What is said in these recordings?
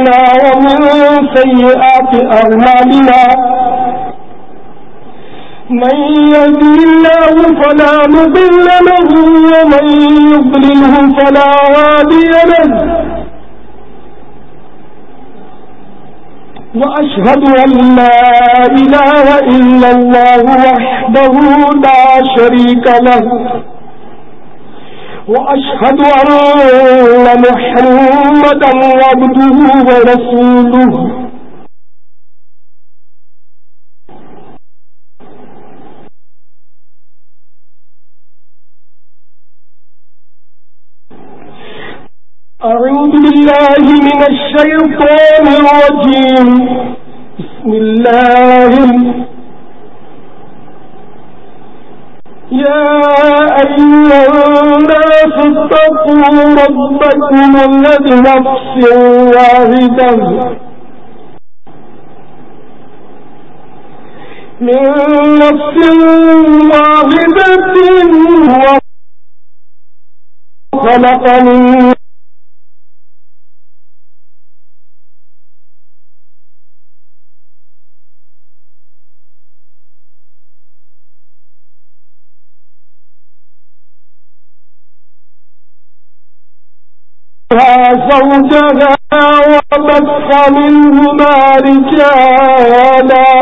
ومن سيئات أعمالنا من يهدي الله فلا مضل له ومن يضلله فلا هادي له وأشهد أن لا إله إلا الله وحده لا شريك له وأشهد أن محمدا عبده ورسوله. أعوذ بالله من الشيطان الرجيم. بسم الله. يا أيها الناس اتقوا ربكم الذي نفس واحدا من نفس واحدة وخلق منها زوجها وبث منهما رجالا.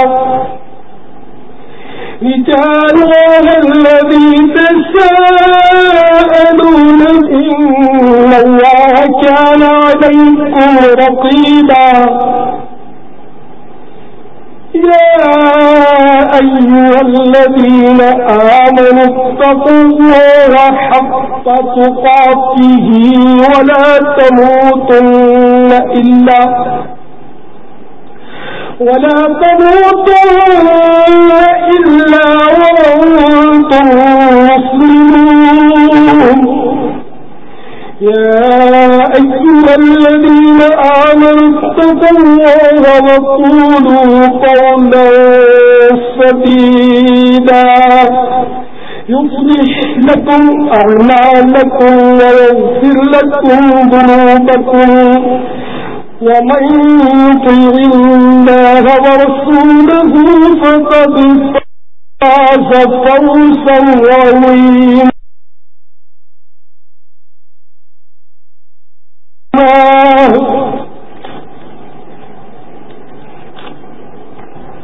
رجالا الذي تساءلون إن الله كان عليكم رقيبا. يا أيها الذين آمنوا اتقوا الله حق تقاته ولا تموتن إلا ولا تموتن إلا وأنتم مسلمون. يا أيها الذين آمنوا اتقوا الله وقولوا قولا سديدا يصلح لكم أعمالكم ويغفر لكم ذنوبكم ومن يطيع الله ورسوله فقد فاز فوزا عظيما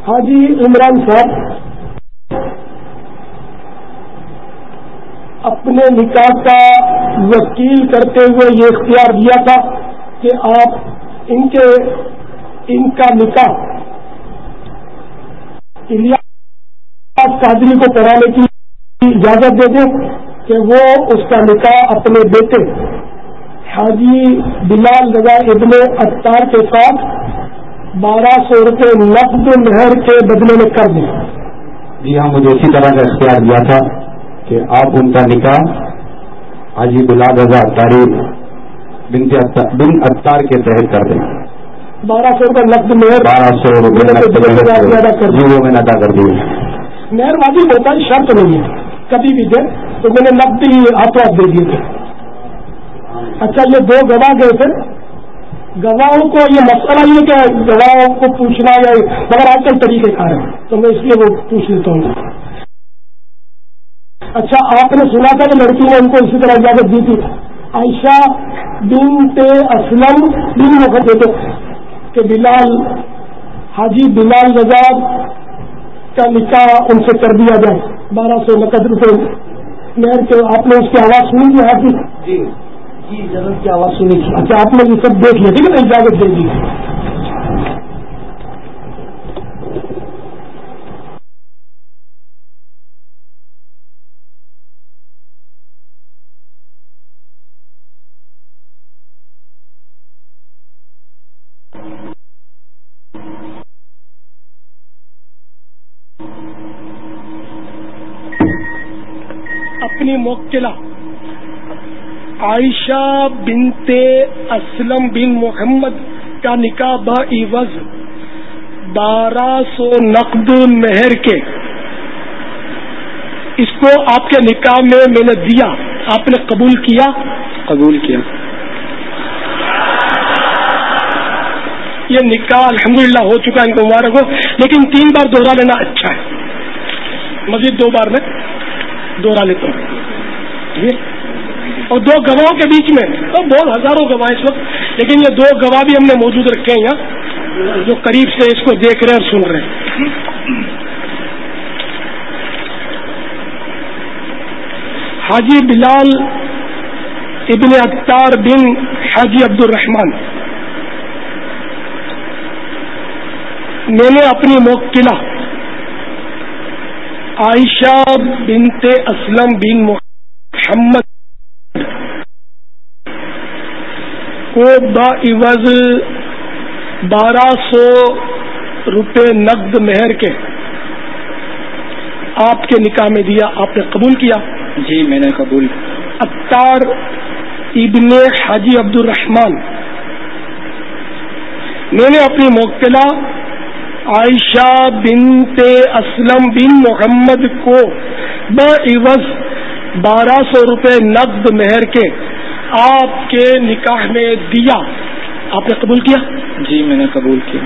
حاجی عمران صاحب اپنے نکاح کا وکیل کرتے ہوئے یہ اختیار دیا تھا کہ آپ ان کے ان کا نکاح قادری کو کرانے کی اجازت دے دیں کہ وہ اس کا نکاح اپنے بیٹے حاجی بلال رضا ابن اختار کے ساتھ بارہ سو روپے نقد نہر کے بدلے میں کر دیں۔ جی ہاں مجھے اسی طرح کا اختیار دیا تھا کہ آپ ان کا نکاح حاجی بلال رضا اختاری بن اختار کے تحت کر دیں۔ بارہ سو روپے نقد مہر بارہ سو وہ میں نے ادا کر دی مہر واجب ہوتا ہے شرط نہیں ہے۔ کبھی بھی دے تو میں نے نقد ہی ہاتھوں ہاتھ دے دیے تھے۔ اچھا یہ دو گواہ گئے تھے۔ گواہوں کو یہ مسئلہ یہ کہ گواہوں کو پوچھنا یا مگر آج کل طریقے کار ہے تو میں اس لیے وہ پوچھ لیتا ہوں۔ اچھا آپ نے سنا تھا کہ لڑکی نے ان کو اسی طرح اجازت دی تھی۔ عائشہ بن اسلم بن وقت دیتے کہ بلال، حاجی بلال رضا کا نکاح ان سے کر دیا جائے۔ بارہ سو نقد روپے۔ مہر کے آپ نے اس کی آواز سنی تھی حاجی جی کی کی آواز سنی تھی۔ اچھا آپ نے یہ سب دیکھ لیا ٹھیک ہے نا اجازت دے دی۔ اپنی موکلا۔ عائشہ بنت اسلم بن محمد کا نکاح بعوض بارہ سو نقد مہر کے۔ اس کو آپ کے نکاح میں میں نے دیا۔ آپ نے قبول کیا؟ قبول کیا۔ یہ نکاح الحمدللہ ہو چکا ان کو مبارک ہو لیکن تین بار دوہرا لینا اچھا ہے۔ مزید دو بار میں دوہرا لیتا ہوں۔ اور دو گواہوں کے بیچ میں تو بہت ہزاروں گواہ اس وقت، لیکن یہ دو گواہ بھی ہم نے موجود رکھے ہیں یہاں، جو قریب سے اس کو دیکھ رہے اور سن رہے ہیں۔ حاجی بلال ابن اختار بن حاجی عبد الرحمان میں نے اپنی موکلا عائشہ بنت اسلم بن محمد کو عوض بارہ سو روپے نقد مہر کے آپ کے نکاح میں دیا آپ نے قبول کیا؟ جی میں نے قبول اختار ابن حاجی عبد الرحمان میں نے اپنی موکلا عائشہ بنت اسلم بن محمد کو بعوض بارہ سو روپے نقد مہر کے آپ کے نکاح میں دیا آپ نے قبول کیا؟ جی میں نے قبول کیا۔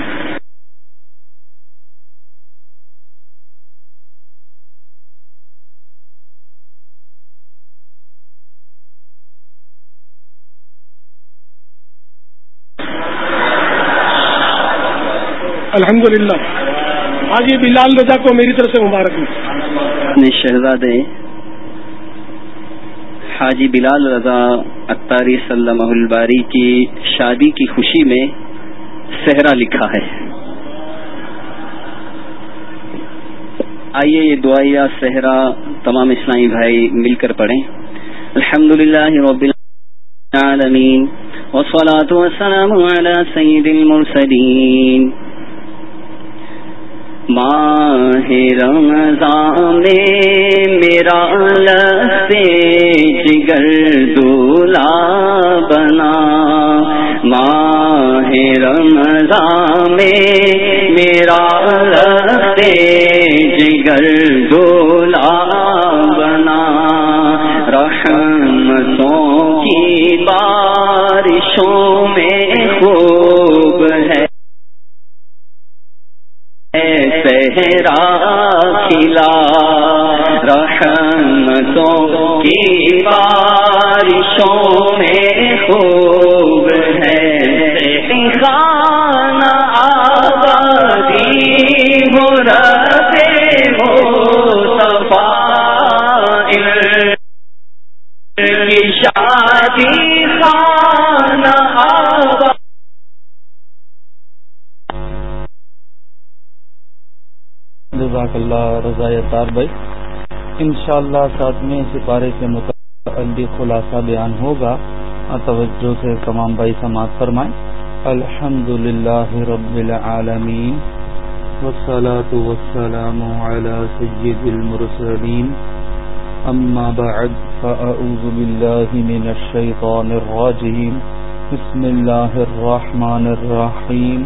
الحمد للہ حاجی بلال رضا کو میری طرف سے مبارک ہوں شہزادے حاجی بلال رضا اختاری صلی الباری کی شادی کی خوشی میں صحرا لکھا ہے۔ آئیے یہ دعائیا صحرا تمام اسلامی بھائی مل کر پڑھیں۔ الحمد للہ رب العالمین، والصلاة والسلام على سید المرسلین۔ ماہ رمضان میں میرا لستے جگر دولا بنا۔ ماہ رمضان میں میرا لستے جگر دولا بنا۔ رحمتوں کی بارشوں میں خوب ہے۔ صحرا کھلا، رحمتوں کی بارشوں میں خوب ہے۔ خانہ آبادی ہو رہے ہو صفا کی شادی اللہ رضا تار بھائی ان شاء اللہ ساتویں سپارے سے متعلق خلاصہ بیان ہوگا۔ توجہ سے تمام بھائی سماعت فرمائیں۔ الحمد للہ رب العالمین۔ والصلاة والسلام على سید المرسلین۔ اما بعد فأعوذ باللہ من الشیطان الرجیم۔ بسم اللہ الرحمن الرحیم۔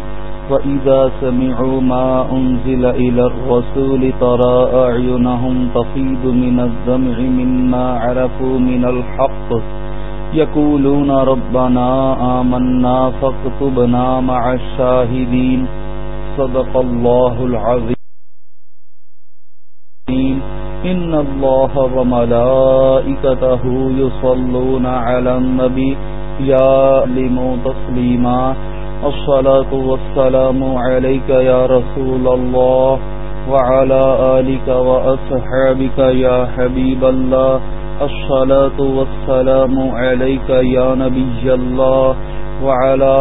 وإذا سمعوا ما أنزل إلى الرسول ترى أعينهم تفيد من الزمع مما عرفوا من الحق يقولون ربنا آمنا فاكتبنا مع الشاهدين صدق الله العظيم إن الله وملائكته يصلون على النبي يا لمو تسليما الصلاة والسلام عليك يا رسول الله وعلى آلك وأصحابك يا حبيب الله. الصلاة والسلام عليك يا نبي الله وعلى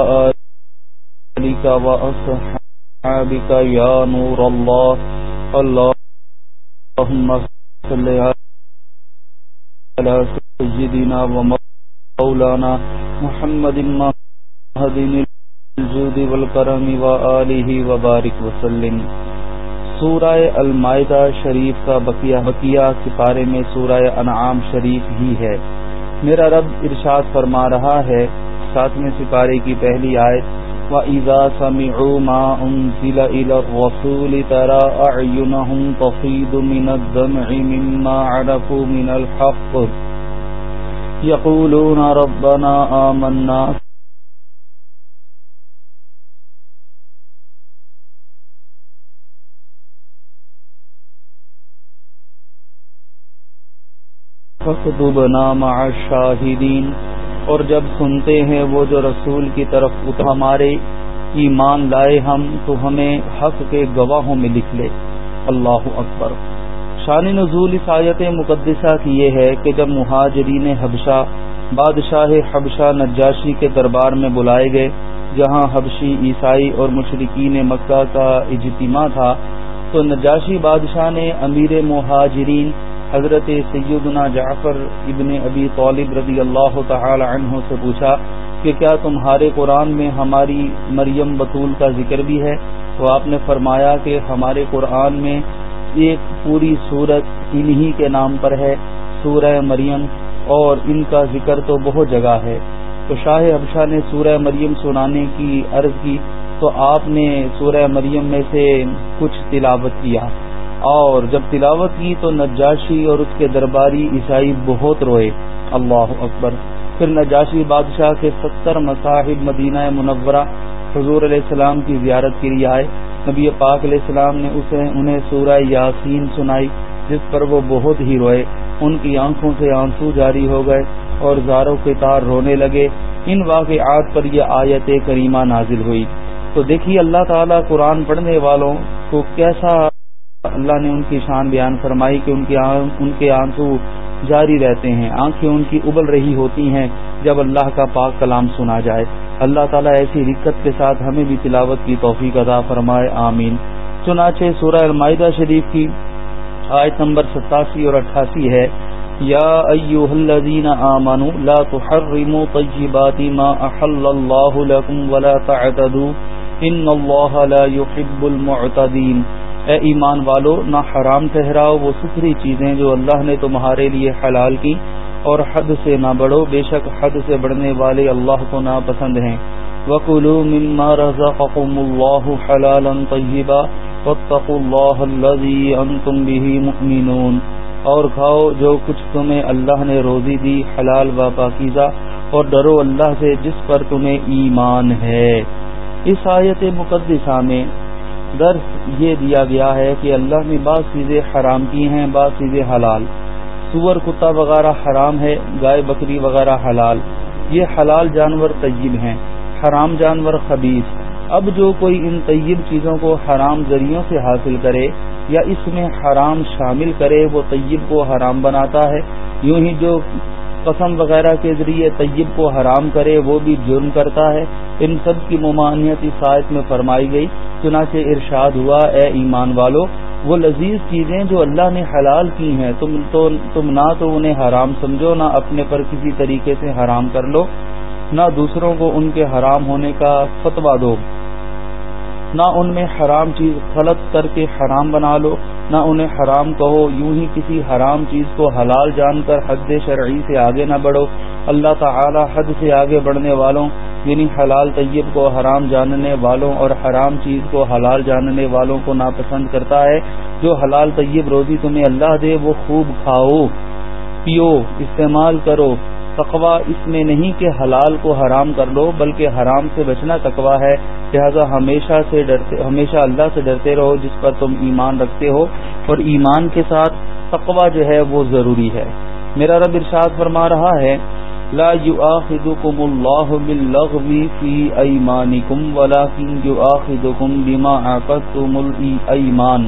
آلك وأصحابك يا نور الله. اللهم صل على سيدنا ومولانا محمد مهدين الجود والکرم وآلہ وبارک وسلم۔ سورہ المائدہ شریف کا بقیہ بقیہ سپارے میں سورہ انعام شریف ہی ہے۔ میرا رب ارشاد فرما رہا ہے، ساتویں سپارے کی پہلی آیت، وَإِذَا سَمِعُوا مَا أُنزِلَ إِلَى الرَّسُولِ تَرَى أَعْيُنَهُمْ تَفِيضُ مِنَ الدَّمْعِ مِمَّا عَرَفُوا مِنَ الْحَقِّ۔ يَقُولُونَ رَبَّنَا آمَنَّا فاكتبنا مع الشاهدين اور جب سنتے ہیں وہ جو رسول کی طرف ہمارے ایمان لائے ہم، تو ہمیں حق کے گواہوں میں لکھ لے۔ اللہ اکبر۔ شان نزول اس آیت مقدسہ کی یہ ہے کہ جب مہاجرین حبشہ، بادشاہ حبشہ نجاشی کے دربار میں بلائے گئے، جہاں حبشی عیسائی اور مشرقین مکہ کا اجتماع تھا، تو نجاشی بادشاہ نے امیر مہاجرین حضرت سیدنا جعفر ابن ابی طالب رضی اللہ تعالی عنہ سے پوچھا کہ کیا تمہارے قرآن میں ہماری مریم بطول کا ذکر بھی ہے؟ تو آپ نے فرمایا کہ ہمارے قرآن میں ایک پوری صورت انہی کے نام پر ہے، سورہ مریم، اور ان کا ذکر تو بہت جگہ ہے۔ تو شاہ ابشاہ نے سورہ مریم سنانے کی عرض کی، تو آپ نے سورہ مریم میں سے کچھ تلاوت کیا۔ اور جب تلاوت کی تو نجاشی اور اس کے درباری عیسائی بہت روئے۔ اللہ اکبر۔ پھر نجاشی بادشاہ کے ستر مصاحب مدینہ منورہ حضور علیہ السلام کی زیارت کے لیے آئے۔ نبی پاک علیہ السلام نے اسے، انہیں سورہ یاسین سنائی، جس پر وہ بہت ہی روئے۔ ان کی آنکھوں سے آنسو جاری ہو گئے اور زاروں کے تار رونے لگے۔ ان واقعات پر یہ آیت کریمہ نازل ہوئی۔ تو دیکھیے اللہ تعالیٰ قرآن پڑھنے والوں کو کیسا اللہ نے ان کی شان بیان فرمائی کہ ان ان کے آنسو جاری رہتے ہیں، آنکھیں ان کی ابل رہی ہوتی ہیں جب اللہ کا پاک کلام سنا جائے۔ اللہ تعالیٰ ایسی رکت کے ساتھ ہمیں بھی تلاوت کی توفیق ادا فرمائے، آمین۔ چنانچہ سورہ المائدہ شریف کی آیت نمبر ستاسی اور اٹھاسی ہے۔ یا ایوہ الذین آمنوا لا تحرموا طیبات ما احل اللہ لکم ولا تعتدوا۔ ان اللہ لا يحب المعتدین۔ اے ایمان والو، نہ حرام ٹھہراؤ، وہ ستھری چیزیں جو اللہ نے تمہارے لیے حلال کی۔ اور حد سے نہ بڑھو، بے شک حد سے بڑھنے والے اللہ کو ناپسند ہیں۔ وَقُلُوا مِمَّا رَزَقَكُمُ اللَّهُ حَلَالًا طَيِّبًا واتقوا اللہ الذي انتم به مؤمنون۔ اور کھاؤ جو کچھ تمہیں اللہ نے روزی دی، حلال و پاکیزہ اور ڈرو اللہ سے جس پر تمہیں ایمان ہے۔ اس آیت مقدسہ میں درس یہ دیا گیا ہے کہ اللہ نے بعض چیزیں حرام کی ہیں، بعض چیزیں حلال۔ سور، کتا وغیرہ حرام ہے، گائے، بکری وغیرہ حلال۔ یہ حلال جانور طیب ہیں، حرام جانور خبیص اب جو کوئی ان طیب چیزوں کو حرام ذریعوں سے حاصل کرے یا اس میں حرام شامل کرے، وہ طیب کو حرام بناتا ہے۔ یوں ہی جو قسم وغیرہ کے ذریعے طیب کو حرام کرے، وہ بھی جرم کرتا ہے۔ ان سب کی ممانعت اس آیت میں فرمائی گئی۔ چنانچہ ارشاد ہوا، اے ایمان والو، وہ لذیذ چیزیں جو اللہ نے حلال کی ہیں، تم تو، تم نہ تو انہیں حرام سمجھو، نہ اپنے پر کسی طریقے سے حرام کر لو، نہ دوسروں کو ان کے حرام ہونے کا فتویٰ دو، نہ ان میں حرام چیز غلط کر کے حرام بنا لو نہ انہیں حرام کہو، یوں ہی کسی حرام چیز کو حلال جان کر حد شرعی سے آگے نہ بڑھو۔ اللہ تعالی حد سے آگے بڑھنے والوں یعنی حلال طیب کو حرام جاننے والوں اور حرام چیز کو حلال جاننے والوں کو ناپسند کرتا ہے۔ جو حلال طیب روزی تمہیں اللہ دے، وہ خوب کھاؤ، پیو، استعمال کرو۔ تقوا اس میں نہیں کہ حلال کو حرام کر لو، بلکہ حرام سے بچنا تقوا ہے۔ لہذا ہمیشہ سے ڈرتے، ہمیشہ اللہ سے ڈرتے رہو جس پر تم ایمان رکھتے ہو۔ اور ایمان کے ساتھ تقوا جو ہے وہ ضروری ہے۔ میرا رب ارشاد فرما رہا ہے، لا يؤاخذكم الله باللغو في ايمانكم ولكن يؤاخذكم بما عقدتم الايمان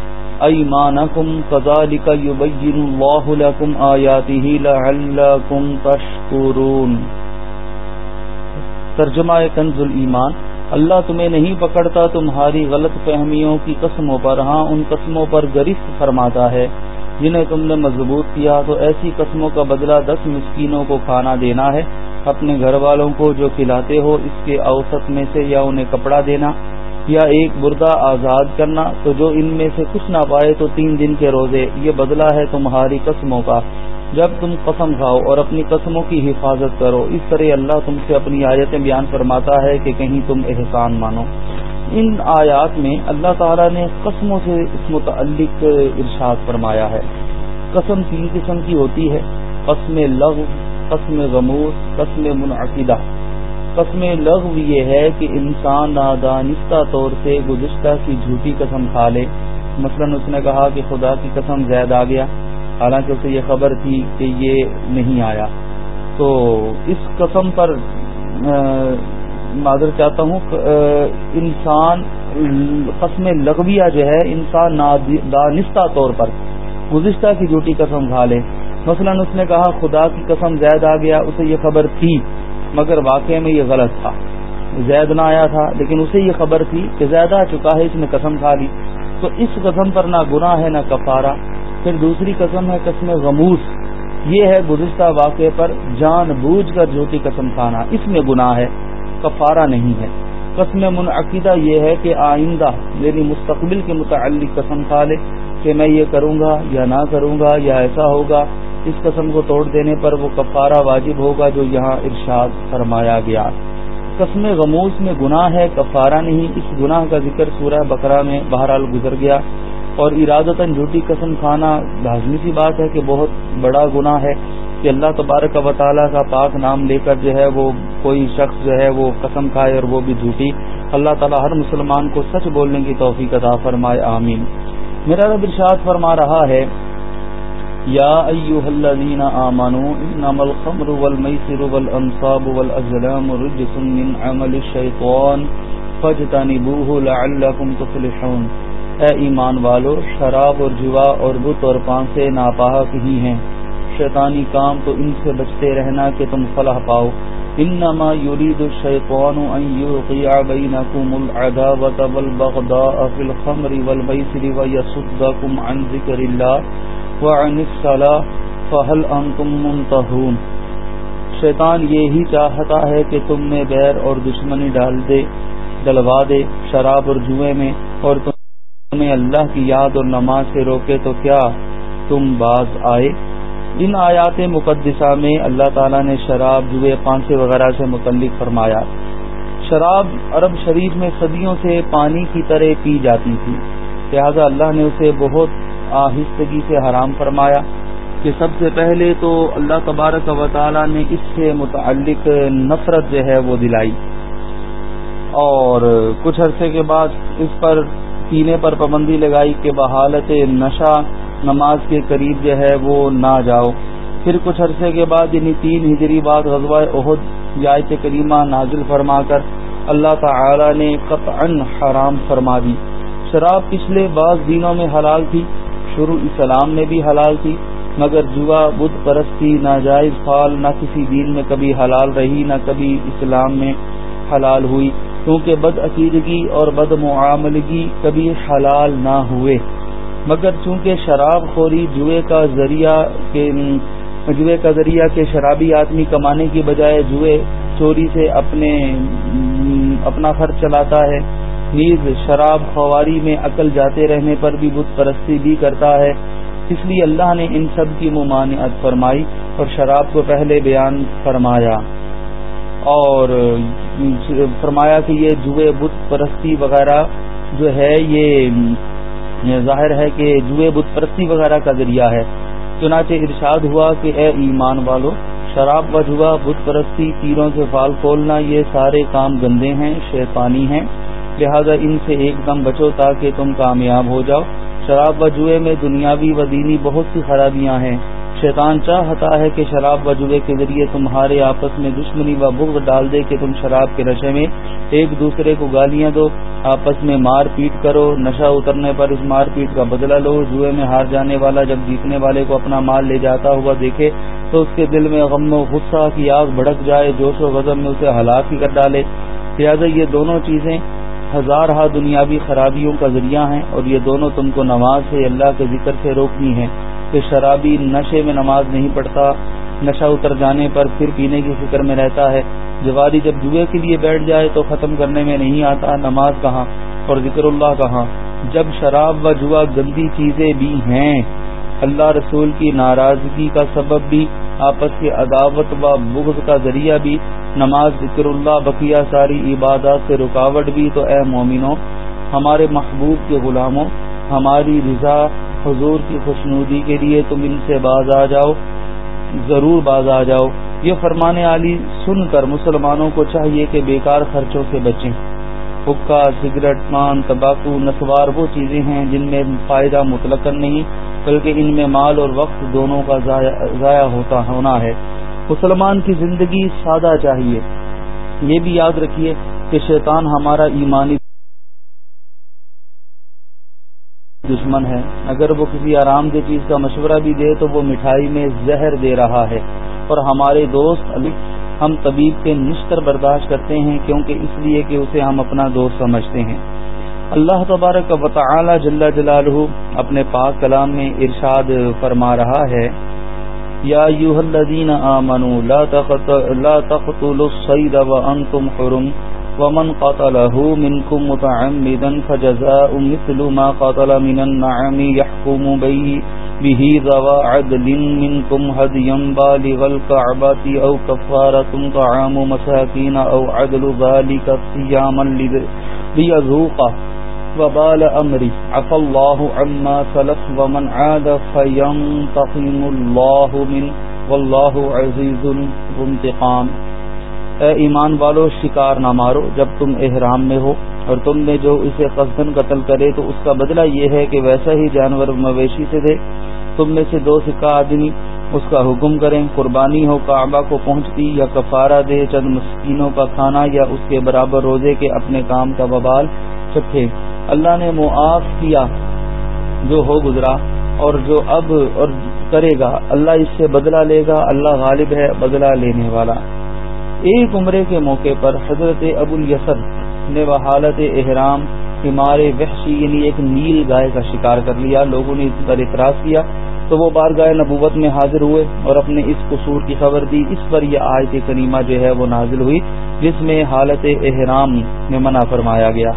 ايمانكم كذلك يبين الله لكم آياته لعلكم تشكرون۔ ترجمہ کنز الایمان، اللہ تمہیں نہیں پکڑتا تمہاری غلط فہمیوں کی قسموں پر ہاں ان قسموں پر گرفت فرماتا ہے، جنہیں تم نے مضبوط کیا، تو ایسی قسموں کا بدلہ دس مسکینوں کو کھانا دینا ہے۔ اپنے گھر والوں کو جو کھلاتے ہو، اس کے اوسط میں سے یا انہیں کپڑا دینا۔ یا ایک بردہ آزاد کرنا، تو جو ان میں سے کچھ نہ پائے تو تین دن کے روزے، یہ بدلہ ہے تمہاری قسموں کا۔ جب تم قسم کھاؤ اور اپنی قسموں کی حفاظت کرو، اس طرح اللہ تم سے اپنی آیتیں بیان فرماتا ہے کہ کہیں تم احسان مانو۔ ان آیات میں اللہ تعالیٰ نے قسموں سے اس متعلق ارشاد فرمایا ہے۔ قسم تین قسم کی ہوتی ہے، قسم لغ قسم غموس قسم منعقدہ۔ قسم لغو یہ ہے کہ انسان نادانستہ طور سے گزشتہ کی جھوٹی قسم کھا لے۔ مثلا اس نے کہا کہ خدا کی قسم زید آ گیا۔ حالانکہ اسے یہ خبر تھی کہ یہ نہیں آیا۔ تو اس قسم پر معذر چاہتا ہوں انسان قسم لغویہ جو ہے، انسان دانستہ طور پر گزشتہ کی جھوٹی قسم کھا لے۔ مثلا اس نے کہا خدا کی قسم زید آ گیا، اسے یہ خبر تھی مگر واقعے میں یہ غلط تھا۔ زید نہ آیا تھا، لیکن اسے یہ خبر تھی کہ زیادہ آ چکا ہے، اس نے قسم کھا لی۔ تو اس قسم پر نہ گناہ ہے، نہ کفارہ۔ پھر دوسری قسم ہے، قسم غموس۔ یہ ہے گزشتہ واقعے پر جان بوجھ کر جھوٹی قسم کھانا۔ اس میں گناہ ہے، کفارہ نہیں ہے۔ قسم منعقدہ یہ ہے کہ آئندہ یعنی مستقبل کے متعلق قسم کھا لے کہ میں یہ کروں گا یا نہ کروں گا یا ایسا ہوگا۔ اس قسم کو توڑ دینے پر وہ کفارہ واجب ہوگا جو یہاں ارشاد فرمایا گیا۔ قسم غموس میں گناہ ہے، کفارہ نہیں۔ اس گناہ کا ذکر سورہ بقرہ میں بہرحال گزر گیا۔ اور ارادتاً جھوٹی قسم کھانا لازمی سی بات ہے کہ بہت بڑا گناہ ہے کہ اللہ تبارک و تعالیٰ کا پاک نام لے کر جو ہے وہ کوئی شخص جو ہے وہ قسم کھائے اور وہ بھی جھوٹی۔ اللہ تعالیٰ ہر مسلمان کو سچ بولنے کی توفیق عطا فرمائے، آمین۔ میرا رب ارشاد فرما رہا ہے یا ایوہ الذین آمنوا انما الخمر والمیسر والانصاب والازلام رجس من عمل الشیطان فاجتنبوه لعلکم تفلحون۔ اے ایمان والو، شراب اور جوا اور بت اور پانسے ناپاک ہی ہیں۔ شیطانی کام تو ان سے بچتے رہنا کہ تم فلاح پاؤ۔ انما يريد الشيطان ان يوقع بينكم العداوه والبغضاء في الخمر والميسر ويصدكم عن ذكر الله وعن الصلاه فهل انتم منتهون شیطان یہی چاہتا ہے کہ تم میں بیر اور دشمنی ڈال دے دلوا دے شراب اور جوئے میں، اور تمہیں اللہ کی یاد اور نماز سے روکے تو کیا تم باز آئے؟ ان آیات مقدسہ میں اللہ تعالیٰ نے شراب، جوئے پانسے وغیرہ سے متعلق فرمایا۔ شراب عرب شریف میں صدیوں سے پانی کی طرح پی جاتی تھی، لہذا اللہ نے اسے بہت آہستگی سے حرام فرمایا کہ سب سے پہلے تو اللہ تبارک و تعالیٰ نے اس سے متعلق نفرت جو ہے وہ دلائی۔ اور کچھ عرصے کے بعد اس پر پینے پر پابندی لگائی کہ بحالت نشہ نماز کے قریب جو ہے وہ نہ جاؤ۔ پھر کچھ عرصے کے بعد یعنی تین ہجری بعد غزوہ عہد یات کریمہ نازل فرما کر اللہ تعالی نے قطعا حرام فرما دی۔ شراب پچھلے بعض دنوں میں حلال تھی۔ شروع اسلام میں بھی حلال تھی، مگر جوا بدھ پرستی ناجائز فال نہ کسی دین میں کبھی حلال رہی، نہ کبھی اسلام میں حلال ہوئی، کیونکہ بد عقیدگی اور بد معاملگی کبھی حلال نہ ہوئے۔ مگر چونکہ شراب خوری جوئے کا ذریعہ کے، جوئے کا ذریعہ کے شرابی آدمی کمانے کی بجائے جوئے چوری سے اپنے، اپنا خرچ چلاتا ہے نیز شراب خواری میں عقل جاتے رہنے پر بھی بت پرستی بھی کرتا ہے۔ اس لیے اللہ نے ان سب کی ممانعت فرمائی اور شراب کو پہلے بیان فرمایا۔ اور فرمایا کہ یہ جوئے بت پرستی وغیرہ جو ہے، یہ ظاہر ہے کہ جوئے بت پرستی وغیرہ کا ذریعہ ہے۔ چنانچہ ارشاد ہوا کہ اے ایمان والو، شراب و جوا بت پرستی، تیروں سے فال کھولنا، یہ سارے کام گندے ہیں، شیطانی ہیں۔ لہذا ان سے ایک دم بچو تاکہ تم کامیاب ہو جاؤ۔ شراب و جوئے میں دنیاوی و دینی بہت سی خرابیاں ہیں۔ شیطان چاہتا ہے کہ شراب و جوے کے ذریعے تمہارے آپس میں دشمنی و بغض ڈال دے کہ تم شراب کے نشے میں ایک دوسرے کو گالیاں دو۔ آپس میں مار پیٹ کرو۔ نشہ اترنے پر اس مار پیٹ کا بدلہ لو۔ جوئے میں ہار جانے والا جب جیتنے والے کو اپنا مال لے جاتا ہوا دیکھے تو اس کے دل میں غم و غصہ کی آگ بھڑک جائے۔ جوش و غزم میں اسے ہلاک ہی کر ڈالے۔ لہٰذا یہ دونوں چیزیں ہزار ہا دنیاوی خرابیوں کا ذریعہ ہیں اور یہ دونوں تم کو نماز سے اللہ کے ذکر سے روکنی ہیں کہ شرابی نشے میں نماز نہیں پڑھتا، نشہ اتر جانے پر پھر پینے کی فکر میں رہتا ہے۔ جواری جب جوئے کے لیے بیٹھ جائے تو ختم کرنے میں نہیں آتا، نماز کہاں؟ اور ذکر اللہ کہاں؟ جب شراب و جوا گندی چیزیں بھی ہیں، اللہ رسول کی ناراضگی کا سبب بھی آپس کی عداوت و بغض کا ذریعہ بھی، نماز ذکر اللہ، بقیہ ساری عبادات سے رکاوٹ بھی۔ تو اے مومنوں، ہمارے محبوب کے غلاموں، ہماری رضا حضور کی خوشنودی کے لیے تم ان سے باز آ جاؤ، ضرور باز آ جاؤ۔ یہ فرمانے علی سن کر مسلمانوں کو چاہیے کہ بیکار خرچوں سے بچیں۔ حکا، سگریٹ پان تمباکو نسوار وہ چیزیں ہیں جن میں فائدہ مطلق نہیں۔ بلکہ ان میں مال اور وقت دونوں کا ضائع ہوتا ہونا ہے۔ مسلمان کی زندگی سادہ چاہیے۔ یہ بھی یاد رکھیے کہ شیطان ہمارا ایمانی دشمن ہے۔ اگر وہ کسی آرام دہ چیز کا مشورہ بھی دے تو وہ مٹھائی میں زہر دے رہا ہے۔ اور ہمارے دوست علی ہم طبیب کے نشتر برداشت کرتے ہیں کیونکہ اس لیے کہ اسے ہم اپنا دوست سمجھتے ہیں۔ اللہ تبارک و تعالی جل جلالہ اپنے پاک کلام میں ارشاد فرما رہا ہے۔ یا ایوہ الذین آمنوا لا تقتلوا الصید وانتم حرم ومن قتله منكم متعمدا فجزاء مثل ما قتل من النعم يحكم به به ذوى عدل منكم هديا بالغ الكعبة أو كفارة طعام مساكين أو عدل ذلك صياما ليذوق وبال أمري. عفى الله عما سلف ومن عاد فينتقم الله من. والله عزيز انتقام. اے ایمان والو، شکار نہ مارو. جب تم احرام میں ہو اور تم نے جو اسے قصدن قتل کرے، تو اس کا بدلہ یہ ہے کہ ویسا ہی جانور مویشی سے دے. تم میں سے دو سکہ آدمی اس کا حکم کریں، قربانی ہو کعبہ کو پہنچتی یا کفارہ دے، چند مسکینوں کا کھانا یا اس کے برابر روزے کے اپنے کام کا ببال چکھے. اللہ نے معاف کیا جو ہو گزرا اور جو اب اور کرے گا، اللہ اس سے بدلہ لے گا، اللہ غالب ہے، بدلہ لینے والا۔ ایک عمرے کے موقع پر حضرت ابو الیسر نے وہ حالت احرام ہمارے وحشی یعنی ایک نیل گائے کا شکار کر لیا۔ لوگوں نے اس پر اعتراض کیا تو وہ بار گائے نبوت میں حاضر ہوئے اور اپنے اس قصور کی خبر دی۔ اس پر یہ آیت کریمہ جو ہے وہ نازل ہوئی، جس میں حالت احرام میں منع فرمایا گیا۔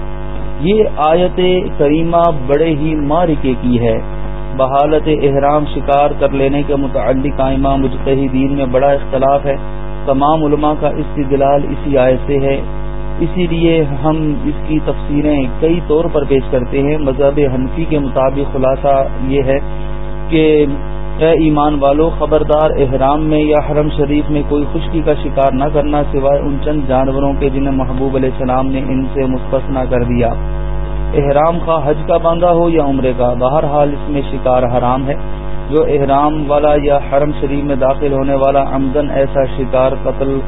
یہ آیت کریمہ بڑے ہی مارکے کی ہے۔ بحالت احرام شکار کر لینے کے متعلق قائمہ مجتہدین میں بڑا اختلاف ہے۔ تمام علماء کا استدلال اسی آیت سے ہے۔ اسی لیے ہم اس کی تفسیریں کئی طور پر پیش کرتے ہیں۔ مذہب حنفی کے مطابق خلاصہ یہ ہے کہ اے ایمان والو، خبردار احرام میں یا حرم شریف میں کوئی خشکی کا شکار نہ کرنا سوائے ان چند جانوروں کے جنہیں محبوب علیہ السلام نے ان سے مستثنا کر دیا۔ احرام کا حج کا باندھا ہو یا عمرے کا، بہرحال اس میں شکار حرام ہے۔ جو احرام والا یا حرم شریف میں داخل ہونے والا آمدن ایسا شکار قتل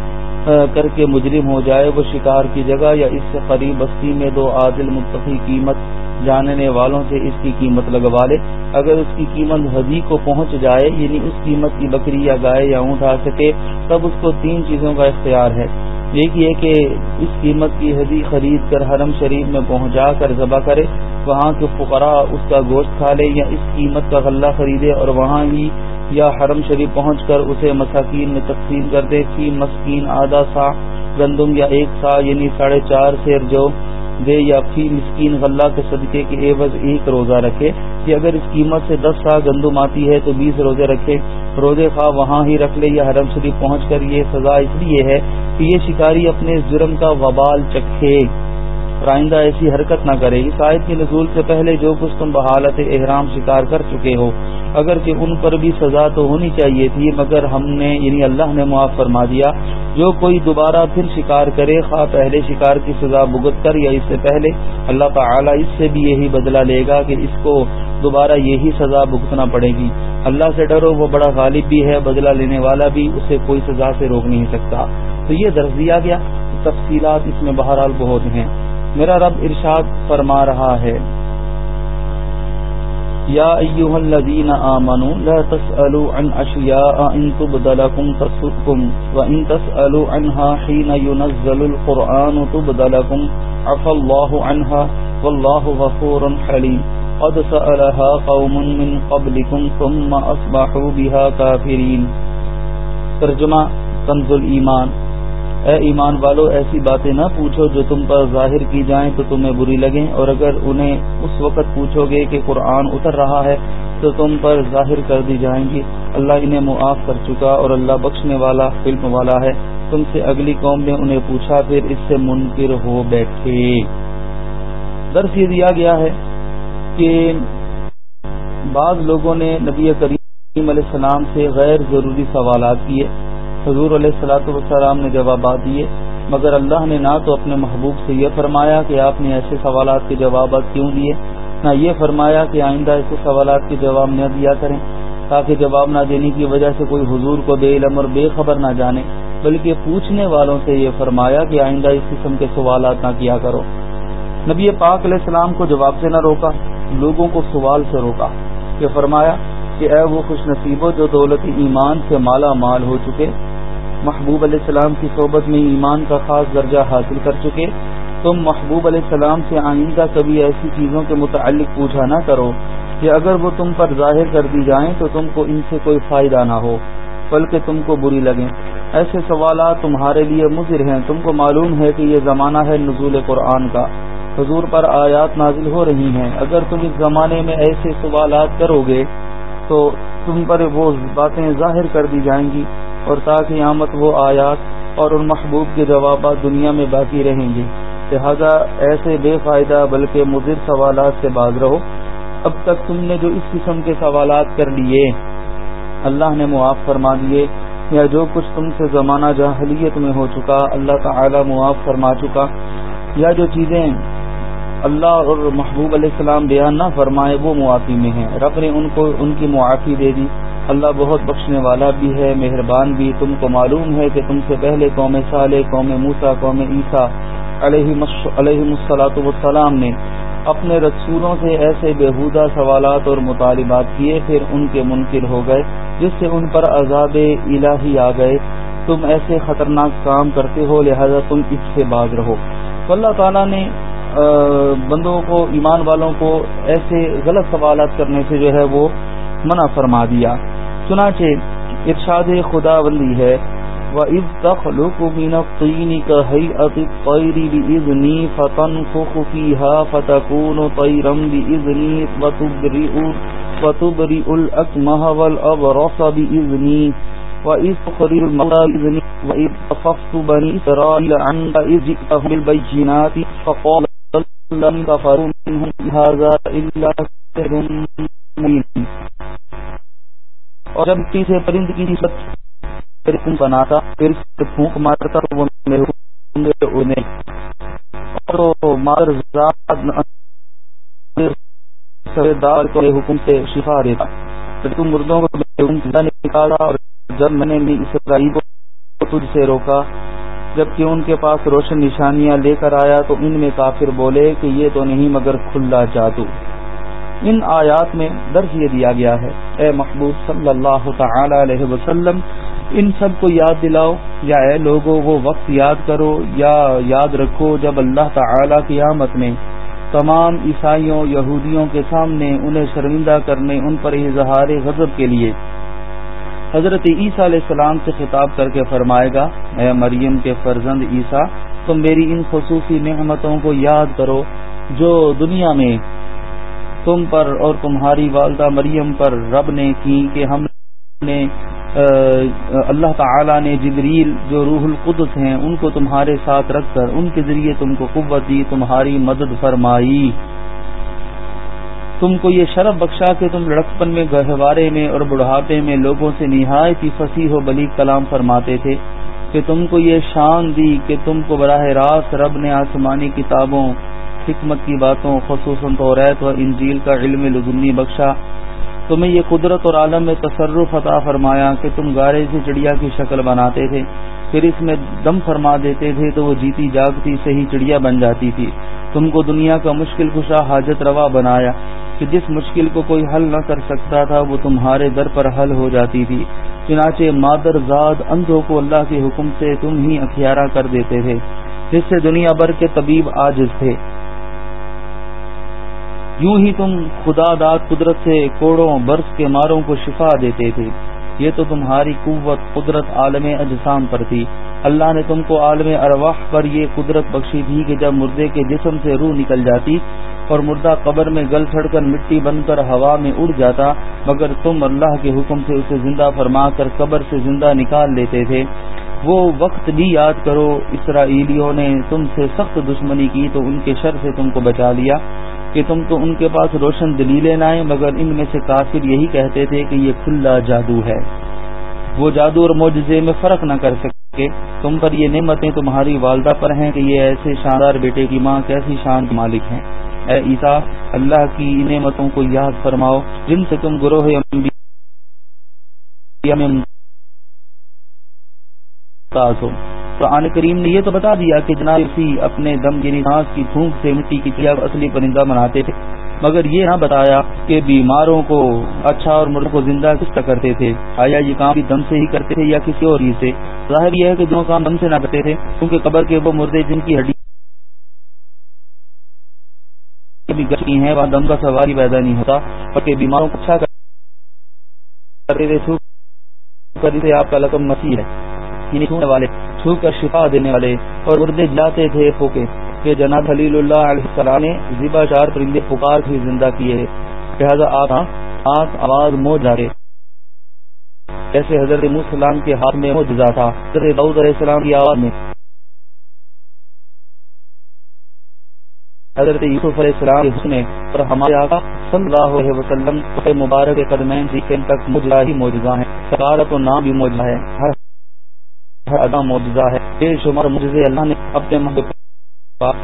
کر کے مجرم ہو جائے، وہ شکار کی جگہ یا اس سے قریب بستی میں دو عادل متفی قیمت جاننے والوں سے اس کی قیمت لگوا لے۔ اگر اس کی قیمت حدی کو پہنچ جائے یعنی اس قیمت کی بکری یا گائے یا اونٹ آ سکے، تب اس کو تین چیزوں کا اختیار ہے۔ ایک یہ کہ اس قیمت کی حدی خرید کر حرم شریف میں پہنچا کر ذبح کرے، وہاں کے فقراء اس کا گوشت کھا لے یا اس قیمت کا غلہ خریدے اور وہاں ہی یا حرم شریف پہنچ کر اسے مساکین میں تقسیم کر دے۔ فی مسکین، آدھا سا گندم یا ایک سا یعنی ساڑھے چار سیر جو دے یا فی مسکین غلہ کے صدقے کے عوض ایک روزہ رکھے، کہ اگر اس قیمت سے دس سا گندم آتی ہے تو بیس روزے رکھے۔ روزے خواہ وہاں ہی رکھ لے یا حرم شریف پہنچ کر یہ سزا اس لیے ہے کہ یہ شکاری اپنے جرم کا وبال چکھے۔ آئندہ ایسی حرکت نہ کرے۔ اس آیت نزول سے پہلے جو کچھ تم بحالت احرام شکار کر چکے ہو اگر کہ ان پر بھی سزا تو ہونی چاہیے تھی، مگر ہم نے یعنی اللہ نے معاف فرما دیا۔ جو کوئی دوبارہ پھر شکار کرے، خواہ پہلے شکار کی سزا بگت کر یا اس سے پہلے، اللہ تعالی اس سے بھی یہی بدلہ لے گا کہ اس کو دوبارہ یہی سزا بھگتنا پڑے گی۔ اللہ سے ڈرو، وہ بڑا غالب بھی ہے، بدلہ لینے والا بھی اسے کوئی سزا سے روک نہیں سکتا۔ تو یہ درج دیا گیا۔ تفصیلات اس میں بہرحال بہت ہیں۔ میرا رب ارشاد فرما رہا ہے۔ یا ایوہ الذین آمنوا لا تسألوا عن اشیاء ان تبد لکم تسدکم وان تسألوا عنها حین ينزل القرآن تبد لکم عفا اللہ عنها واللہ غفور حلیم۔ قد سألها قوم من قبلكم ثم اصبحوا بها کافرین۔ ترجمہ کنز الایمان۔ اے ایمان والو، ایسی باتیں نہ پوچھو جو تم پر ظاہر کی جائیں تو تمہیں بری لگیں۔ اور اگر انہیں اس وقت پوچھو گے کہ قرآن اتر رہا ہے تو تم پر ظاہر کر دی جائیں گی۔ اللہ انہیں معاف کر چکا اور اللہ بخشنے والا، فلم والا ہے۔ تم سے اگلی قوم نے انہیں پوچھا، پھر اس سے منکر ہو بیٹھے۔ درس یہ دیا گیا ہے کہ بعض لوگوں نے نبی کریم علیہ السلام سے غیر ضروری سوالات کیے۔ حضور علیہ السلاۃ والسلام نے جوابات دیے، مگر اللہ نے نہ تو اپنے محبوب سے یہ فرمایا کہ آپ نے ایسے سوالات کے جوابات کیوں دیے، نہ یہ فرمایا کہ آئندہ ایسے سوالات کے جواب نہ دیا کریں، تاکہ جواب نہ دینے کی وجہ سے کوئی حضور کو بے علم اور بے خبر نہ جانے، بلکہ پوچھنے والوں سے یہ فرمایا کہ آئندہ اس قسم کے سوالات نہ کیا کرو۔ نبی پاک علیہ السلام کو جواب سے نہ روکا، لوگوں کو سوال سے روکا، یہ فرمایا کہ اے وہ خوش نصیبوں جو دولت ایمان سے مالا مال ہو چکے محبوب علیہ السلام کی صحبت میں ایمان کا خاص درجہ حاصل کر چکے، تم محبوب علیہ السلام سے آئندہ کبھی ایسی چیزوں کے متعلق پوچھا نہ کرو کہ اگر وہ تم پر ظاہر کر دی جائیں تو تم کو ان سے کوئی فائدہ نہ ہو، بلکہ تم کو بری لگیں۔ ایسے سوالات تمہارے لیے مضر ہیں۔ تم کو معلوم ہے کہ یہ زمانہ ہے نزول قرآن کا۔ حضور پر آیات نازل ہو رہی ہیں۔ اگر تم اس زمانے میں ایسے سوالات کرو گے تو تم پر وہ باتیں ظاہر کر دی جائیں گی۔ اور تاکہ آمد وہ آیات اور ان محبوب کے جوابات دنیا میں باقی رہیں گے۔ لہذا ایسے بے فائدہ بلکہ مضر سوالات سے باز رہو۔ اب تک تم نے جو اس قسم کے سوالات کر لیے، اللہ نے معاف فرما دیے یا جو کچھ تم سے زمانہ جاہلیت میں ہو چکا، اللہ تعالی معاف فرما چکا۔ یا جو چیزیں اللہ اور محبوب علیہ السلام بیان نہ فرمائے، وہ معافی میں ہیں۔ رب نے ان کو، ان کی معافی دے دی۔ اللہ بہت بخشنے والا بھی ہے، مہربان بھی۔ تم کو معلوم ہے کہ تم سے پہلے قوم صالح، قوم موسا قوم عیسیٰ علیہ مسلاط والسلام نے اپنے رسولوں سے ایسے بےحودہ سوالات اور مطالبات کیے، پھر ان کے منکر ہو گئے، جس سے ان پر عذاب الہی آ گئے۔ تم ایسے خطرناک کام کرتے ہو، لہذا تم اس سے باز رہو۔ تو اللہ تعالیٰ نے بندوں کو، ایمان والوں کو ایسے غلط سوالات کرنے سے جو ہے وہ منع فرما دیا۔ چنانچہ ارشاد خدا بندی ہے، وَإِذْ تَخْلُقُ مِنَ الطِّينِ كَهَيْئَةِ الطَّيْرِ بِإِذْنِي فَتَنْفُخُ فِيهَا فَتَكُونُ طَيْرًا بِإِذْنِي وَتُبْرِئُ وَتُبْرِئُ الْأَكْمَهَ وَالْأَبْرَصَ بِإِذْنِي. وَإِذْ تُخْرِجُ الْمَوْتَىٰ بِإِذْنِي، وَإِذْ كَفَفْتُ بَنِي إِسْرَائِيلَ عَنكَ إِذْ جِئْتَهُم بِالْبَيِّنَاتِ فَقَالَ الَّذِينَ كَفَرُوا مِنْهُمْ هَٰذَا إِلَّا سِحْرٌ مُّبِينٌ. اور جب مٹی سے پرند کی پھر حکم بناتا پھر پھونک مارتا تو وہ میرے حکم اور مادر دار کے حکم سے شفا دیتا۔ پھر تم مردوں کو نکالا اور جب میں نے اسرائیل کو تجھ سے روکا، جبکہ ان کے پاس روشن نشانیاں لے کر آیا تو ان میں کافر بولے کہ یہ تو نہیں مگر کھلا جادو۔ ان آیات میں درج یہ دیا گیا ہے۔ اے محبوب صلی اللہ تعالی علیہ وسلم، ان سب کو یاد دلاؤ، یا اے لوگوں وہ وقت یاد کرو، یا یاد رکھو جب اللہ تعالی کی میں تمام عیسائیوں، یہودیوں کے سامنے انہیں شرمندہ کرنے، ان پر اظہار غضب کے لیے۔ حضرت عیسیٰ علیہ السلام سے خطاب کر کے فرمائے گا، اے مریم کے فرزند عیسیٰ، تم میری ان خصوصی نعمتوں کو یاد کرو جو دنیا میں تم پر اور تمہاری والدہ مریم پر رب نے کی کہ ہم نے اللہ تعالی نے جبریل جو روح القدس ہیں، ان کو تمہارے ساتھ رکھ کر ان کے ذریعے تم کو قوت دی، تمہاری مدد فرمائی۔ تم کو یہ شرف بخشا کہ تم لڑکپن میں، گہوارے میں اور بڑھاپے میں لوگوں سے نہایت ہی فصیح و بلی کلام فرماتے تھے کہ تم کو یہ شان دی کہ تم کو براہ راست رب نے آسمانی کتابوں حکمت کی باتوں، خصوصاً تو ریت و انجیل کا علم لدنی بخشا۔ تمہیں یہ قدرت اور عالم میں تصرف عطا فرمایا کہ تم گارے سے چڑیا کی شکل بناتے تھے۔ پھر اس میں دم فرما دیتے تھے تو وہ جیتی جاگتی سے ہی چڑیا بن جاتی تھی۔ تم کو دنیا کا مشکل کشا حاجت روا بنایا کہ جس مشکل کو کوئی حل نہ کر سکتا تھا وہ تمہارے در پر حل ہو جاتی تھی۔ چنانچہ مادر زاد اندھوں کو اللہ کے حکم سے تم ہی اخیارہ کر دیتے تھے۔ جس سے دنیا بھر کے طبیب عاجز تھے۔ یوں ہی تم خدا داد قدرت سے کوڑوں برف کے ماروں کو شفا دیتے تھے۔ یہ تو تمہاری قوت، قدرت عالم اجسام پر تھی۔ اللہ نے تم کو عالم ارواح پر یہ قدرت بخشی تھی کہ جب مردے کے جسم سے روح نکل جاتی اور مردہ قبر میں گل سڑ کر مٹی بن کر ہوا میں اڑ جاتا، مگر تم اللہ کے حکم سے اسے زندہ فرما کر قبر سے زندہ نکال لیتے تھے۔ وہ وقت بھی یاد کرو، اسرائیلیوں نے تم سے سخت دشمنی کی تو ان کے شر سے تم کو بچا لیا۔ کہ تم تو ان کے پاس روشن دلیلیں لائیں، مگر ان میں سے کافر یہی کہتے تھے کہ یہ کھلا جادو ہے۔ وہ جادو اور معجزے میں فرق نہ کر سکے۔ تم پر یہ نعمتیں تمہاری والدہ پر ہیں کہ یہ ایسے شاندار بیٹے کی ماں کیسی شان مالک ہیں۔ اے عیسا اللہ کی نعمتوں کو یاد فرماؤ، جن سے تم گروہ ہو۔ قرآن کریم نے یہ تو بتا دیا کہ جناب اسی اپنے دم گیری سانس کی پھونک سے مٹی کی کیا اصلی پرندہ بناتے تھے۔ مگر یہ نہ بتایا کہ بیماروں کو اچھا اور مرد کو زندہ کس طرح کرتے تھے۔ آیا یہ کام بھی دم سے ہی کرتے تھے یا کسی اور چیز سے؟ ظاہر یہ ہے کہ دونوں کام دم سے نہ کرتے تھے، کیونکہ قبر کے وہ مردے جن کی ہڈی گچی ہیں، وہاں دم کا سواری پیدا نہیں ہوتا، بلکہ بیماروں کو اچھا کرتے تھے آپ کا لقم مسیح ہے۔ والے۔ چھو کر شفا دینے والے اور اردے جاتے تھے پھوکے۔ کہ جناب خلیل اللہ علیہ السلام نے زبا چار پرندے پکار بھی زندہ کیے۔ لہٰذا آپ ہاں، آنکھ، آواز مو جاتے جیسے حضرت مسلام کے ہاتھ میں موجزہ تھا، حضرت دعود علیہ السلام کی آواز میں۔ حضرت یوسف علیہ السلام کے حسن اور ہمارے آقا صلی اللہ علیہ وسلم مبارک قدمین تک موجزہ ہی موجزہ ہیں۔ سکارت و نام بھی موجزہ ہے۔ ہر ادا معجزہ ہے۔ بے شمار معجزے اللہ نے اپنے محبوب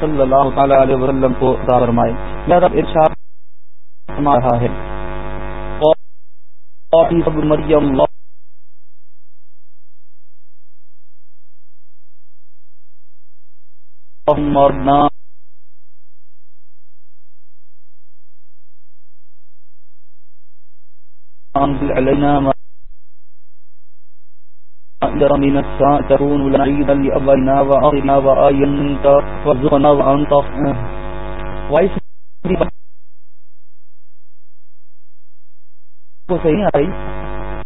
صلی اللہ تعالی علیہ وسلم کو عطا فرمائے۔ میرا ارشاد فرما رہا ہے۔ اور سب مریم اللہ۔ اللهم انزل علينا أقدر من الساعة تكون لعيدا لأولنا وآخرنا وآينك وارزقنا وأنت. وائس کو صحیح آ رہی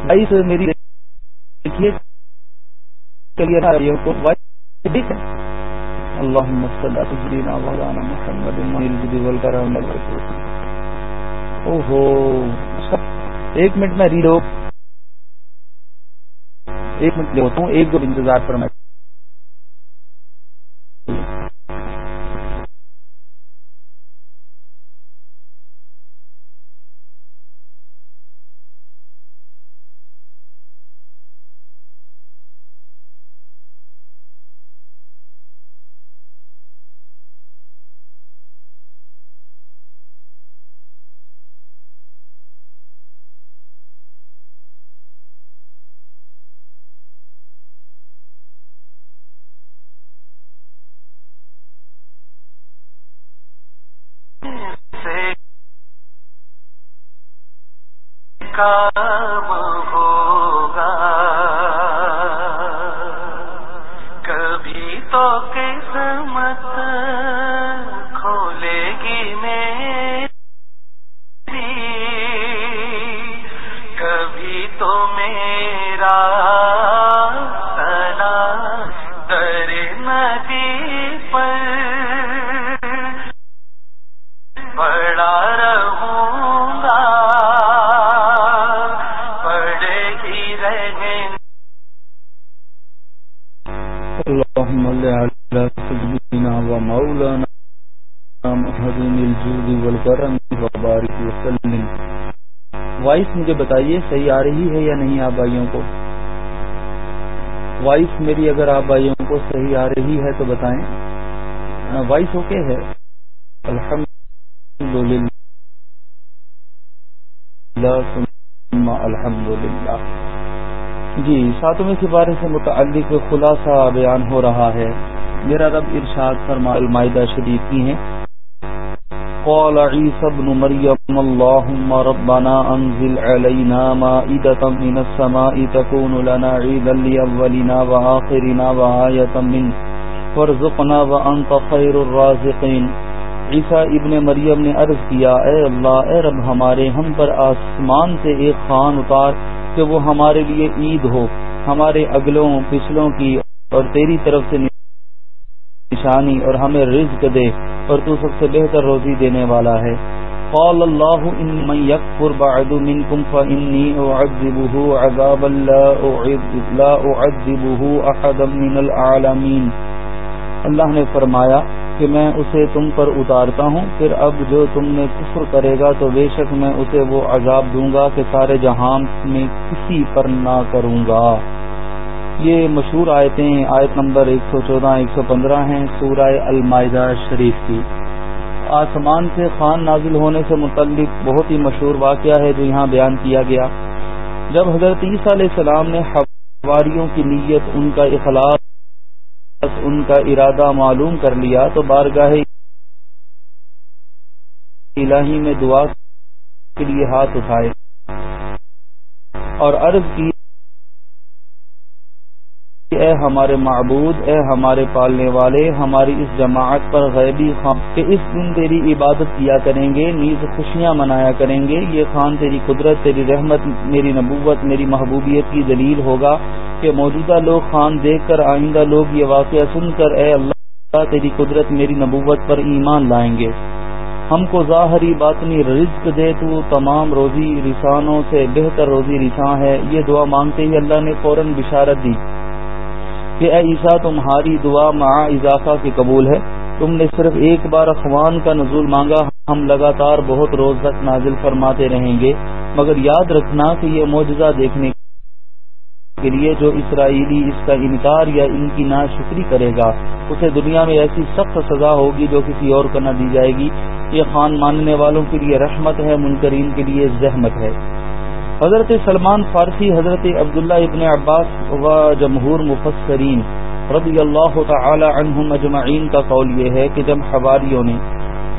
وائس میری دیکھیے چلیے آ رہی ہے وائس ٹھیک ہے اللهم صل على سيدنا مولانا محمد والكرم اوہو، ایک منٹ میں ریڈ ہو ایک منٹ لے ہوتا ہوں ایک دو انتظار فرمائیں بتائیے صحیح آ رہی ہے یا نہیں آپ بھائیوں کو؟ وائس میری اگر آپ بھائیوں کو صحیح آ رہی ہے تو بتائیں۔ ہاں، وائس اوکے ہے۔ الحمد الحمد للہ جی ساتویں سپارے سے متعلق خلاصہ بیان ہو رہا ہے۔ میرا رب ارشاد فرما، المائدہ شریف کی ہیں۔ قال عيسى ابن مريم، اللهم ربنا أنزل علينا مائدة من السماء تكون لنا عيدا لأولنا وآخرنا وآية من وارزقنا وأنت خير الرازقين. عیسیٰ ابن مریم نے عرض کیا، اے اللہ، اے رب ہمارے، ہم پر آسمان سے ایک خان اتار کہ وہ ہمارے لیے عید ہو، ہمارے اگلوں، پچھلوں کی، اور تیری طرف سے نشانی اور ہمیں رزق دے۔ اور تو سب سے بہتر روزی دینے والا ہے۔ قال الله ان من يكفر بعد منكم فاني اعذبه عذابا لا اعذبه احدا من العالمين اللہ نے فرمایا کہ میں اسے تم پر اتارتا ہوں، پھر اب جو تم نے کفر کرے گا تو بے شک میں اسے وہ عذاب دوں گا کہ سارے جہان میں کسی پر نہ کروں گا۔ یہ مشہور آیتیں آیت نمبر 114 115 ہیں، سورہ المائدہ شریف کی۔ آسمان سے خان نازل ہونے سے متعلق بہت ہی مشہور واقعہ ہے جو یہاں بیان کیا گیا۔ جب حضرت عیسیٰ علیہ السلام نے حواریوں کی نیت، ان کا اخلاق ان کا ارادہ معلوم کر لیا تو بارگاہ الہی میں دعا کے لیے ہاتھ اٹھائے اور عرض کی اے ہمارے معبود، اے ہمارے پالنے والے، ہماری اس جماعت پر غیبی خان کہ اس دن تیری عبادت کیا کریں گے، نیز خوشیاں منایا کریں گے، یہ خان تیری قدرت، تیری رحمت، میری نبوت، میری محبوبیت کی دلیل ہوگا کہ موجودہ لوگ خان دیکھ کر، آئندہ لوگ یہ واقعہ سن کر، اے اللہ، تیری قدرت، میری نبوت پر ایمان لائیں گے۔ ہم کو ظاہری باطنی رزق دے تو تمام روزی رسانوں سے بہتر روزی رساں ہے۔ یہ دعا مانگتے ہی اللہ نے فوراً بشارت دی۔ کہ اے عیسیٰ، تمہاری دعا مع اضافہ کی قبول ہے۔ تم نے صرف ایک بار اخوان کا نزول مانگا، ہم لگاتار بہت روز تک نازل فرماتے رہیں گے۔ مگر یاد رکھنا کہ یہ معجزہ دیکھنے کے لیے جو اسرائیلی اس کا انکار یا ان کی نا شکری کرے گا، اسے دنیا میں ایسی سخت سزا ہوگی جو کسی اور کو نہ دی جائے گی۔ یہ خان ماننے والوں کے لیے رحمت ہے، منکرین کے لیے زحمت ہے۔ حضرت سلمان فارسی، حضرت عبداللہ ابن عباس و جمہور مفسرین رضی اللہ تعالی عنہم اجمعین کا قول یہ ہے کہ جب حواریوں نے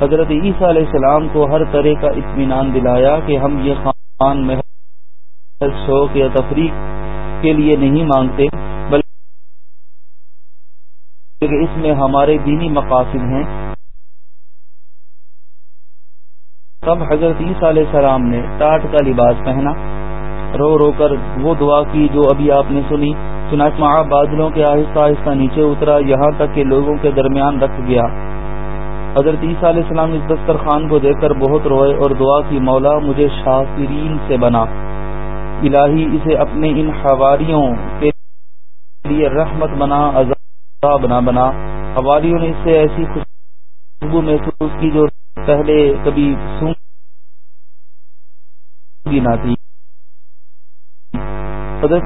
حضرت عیسیٰ علیہ السلام کو ہر طرح کا اطمینان دلایا کہ ہم یہ خان محض شوق یا تفریح کے لیے نہیں مانگتے، بلکہ اس میں ہمارے دینی مقاصد ہیں۔ تب حضرت عیسیٰ علیہ السلام نے ٹاٹ کا لباس پہنا۔ رو رو کر وہ دعا کی جو ابھی آپ نے سنی۔ چنانچہ بادلوں کے آہستہ آہستہ نیچے اترا، یہاں تک کہ لوگوں کے درمیان رکھ گیا۔ حضرت عیسیٰ علیہ السلام اس دستر خان کو دیکھ کر بہت روئے اور دعا کی، مولا مجھے شاکرین سے بنا۔ الہی اسے اپنے ان حواریوں کے لیے رحمت بنا، عذاب بنا بنا۔ حواریوں نے اس سے ایسی خوشبو محسوس کی جو پہلے کبھی سونگی نہ تھی۔ حضرت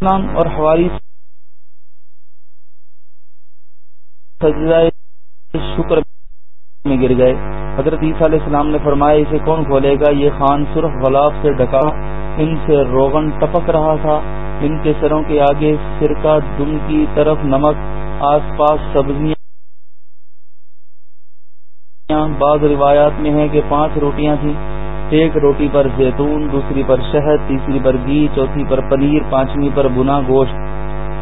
اسلام اور حواری شکر میں گر گئے۔ حضرت عیسیٰ علیہ السلام نے فرمایا، اسے کون کھولے گا؟ یہ خان سرخ غلاب سے ڈکا ان سے روغن ٹپک رہا تھا۔ ان کے سروں کے آگے سرکہ دم کی طرف نمک، آس پاس سبزیاں۔ بعض روایات میں ہے کہ پانچ روٹیاں تھیں۔ ایک روٹی پر زیتون، دوسری پر شہد، تیسری پر گھی، چوتھی پر پنیر، پانچویں پر بنا گوشت۔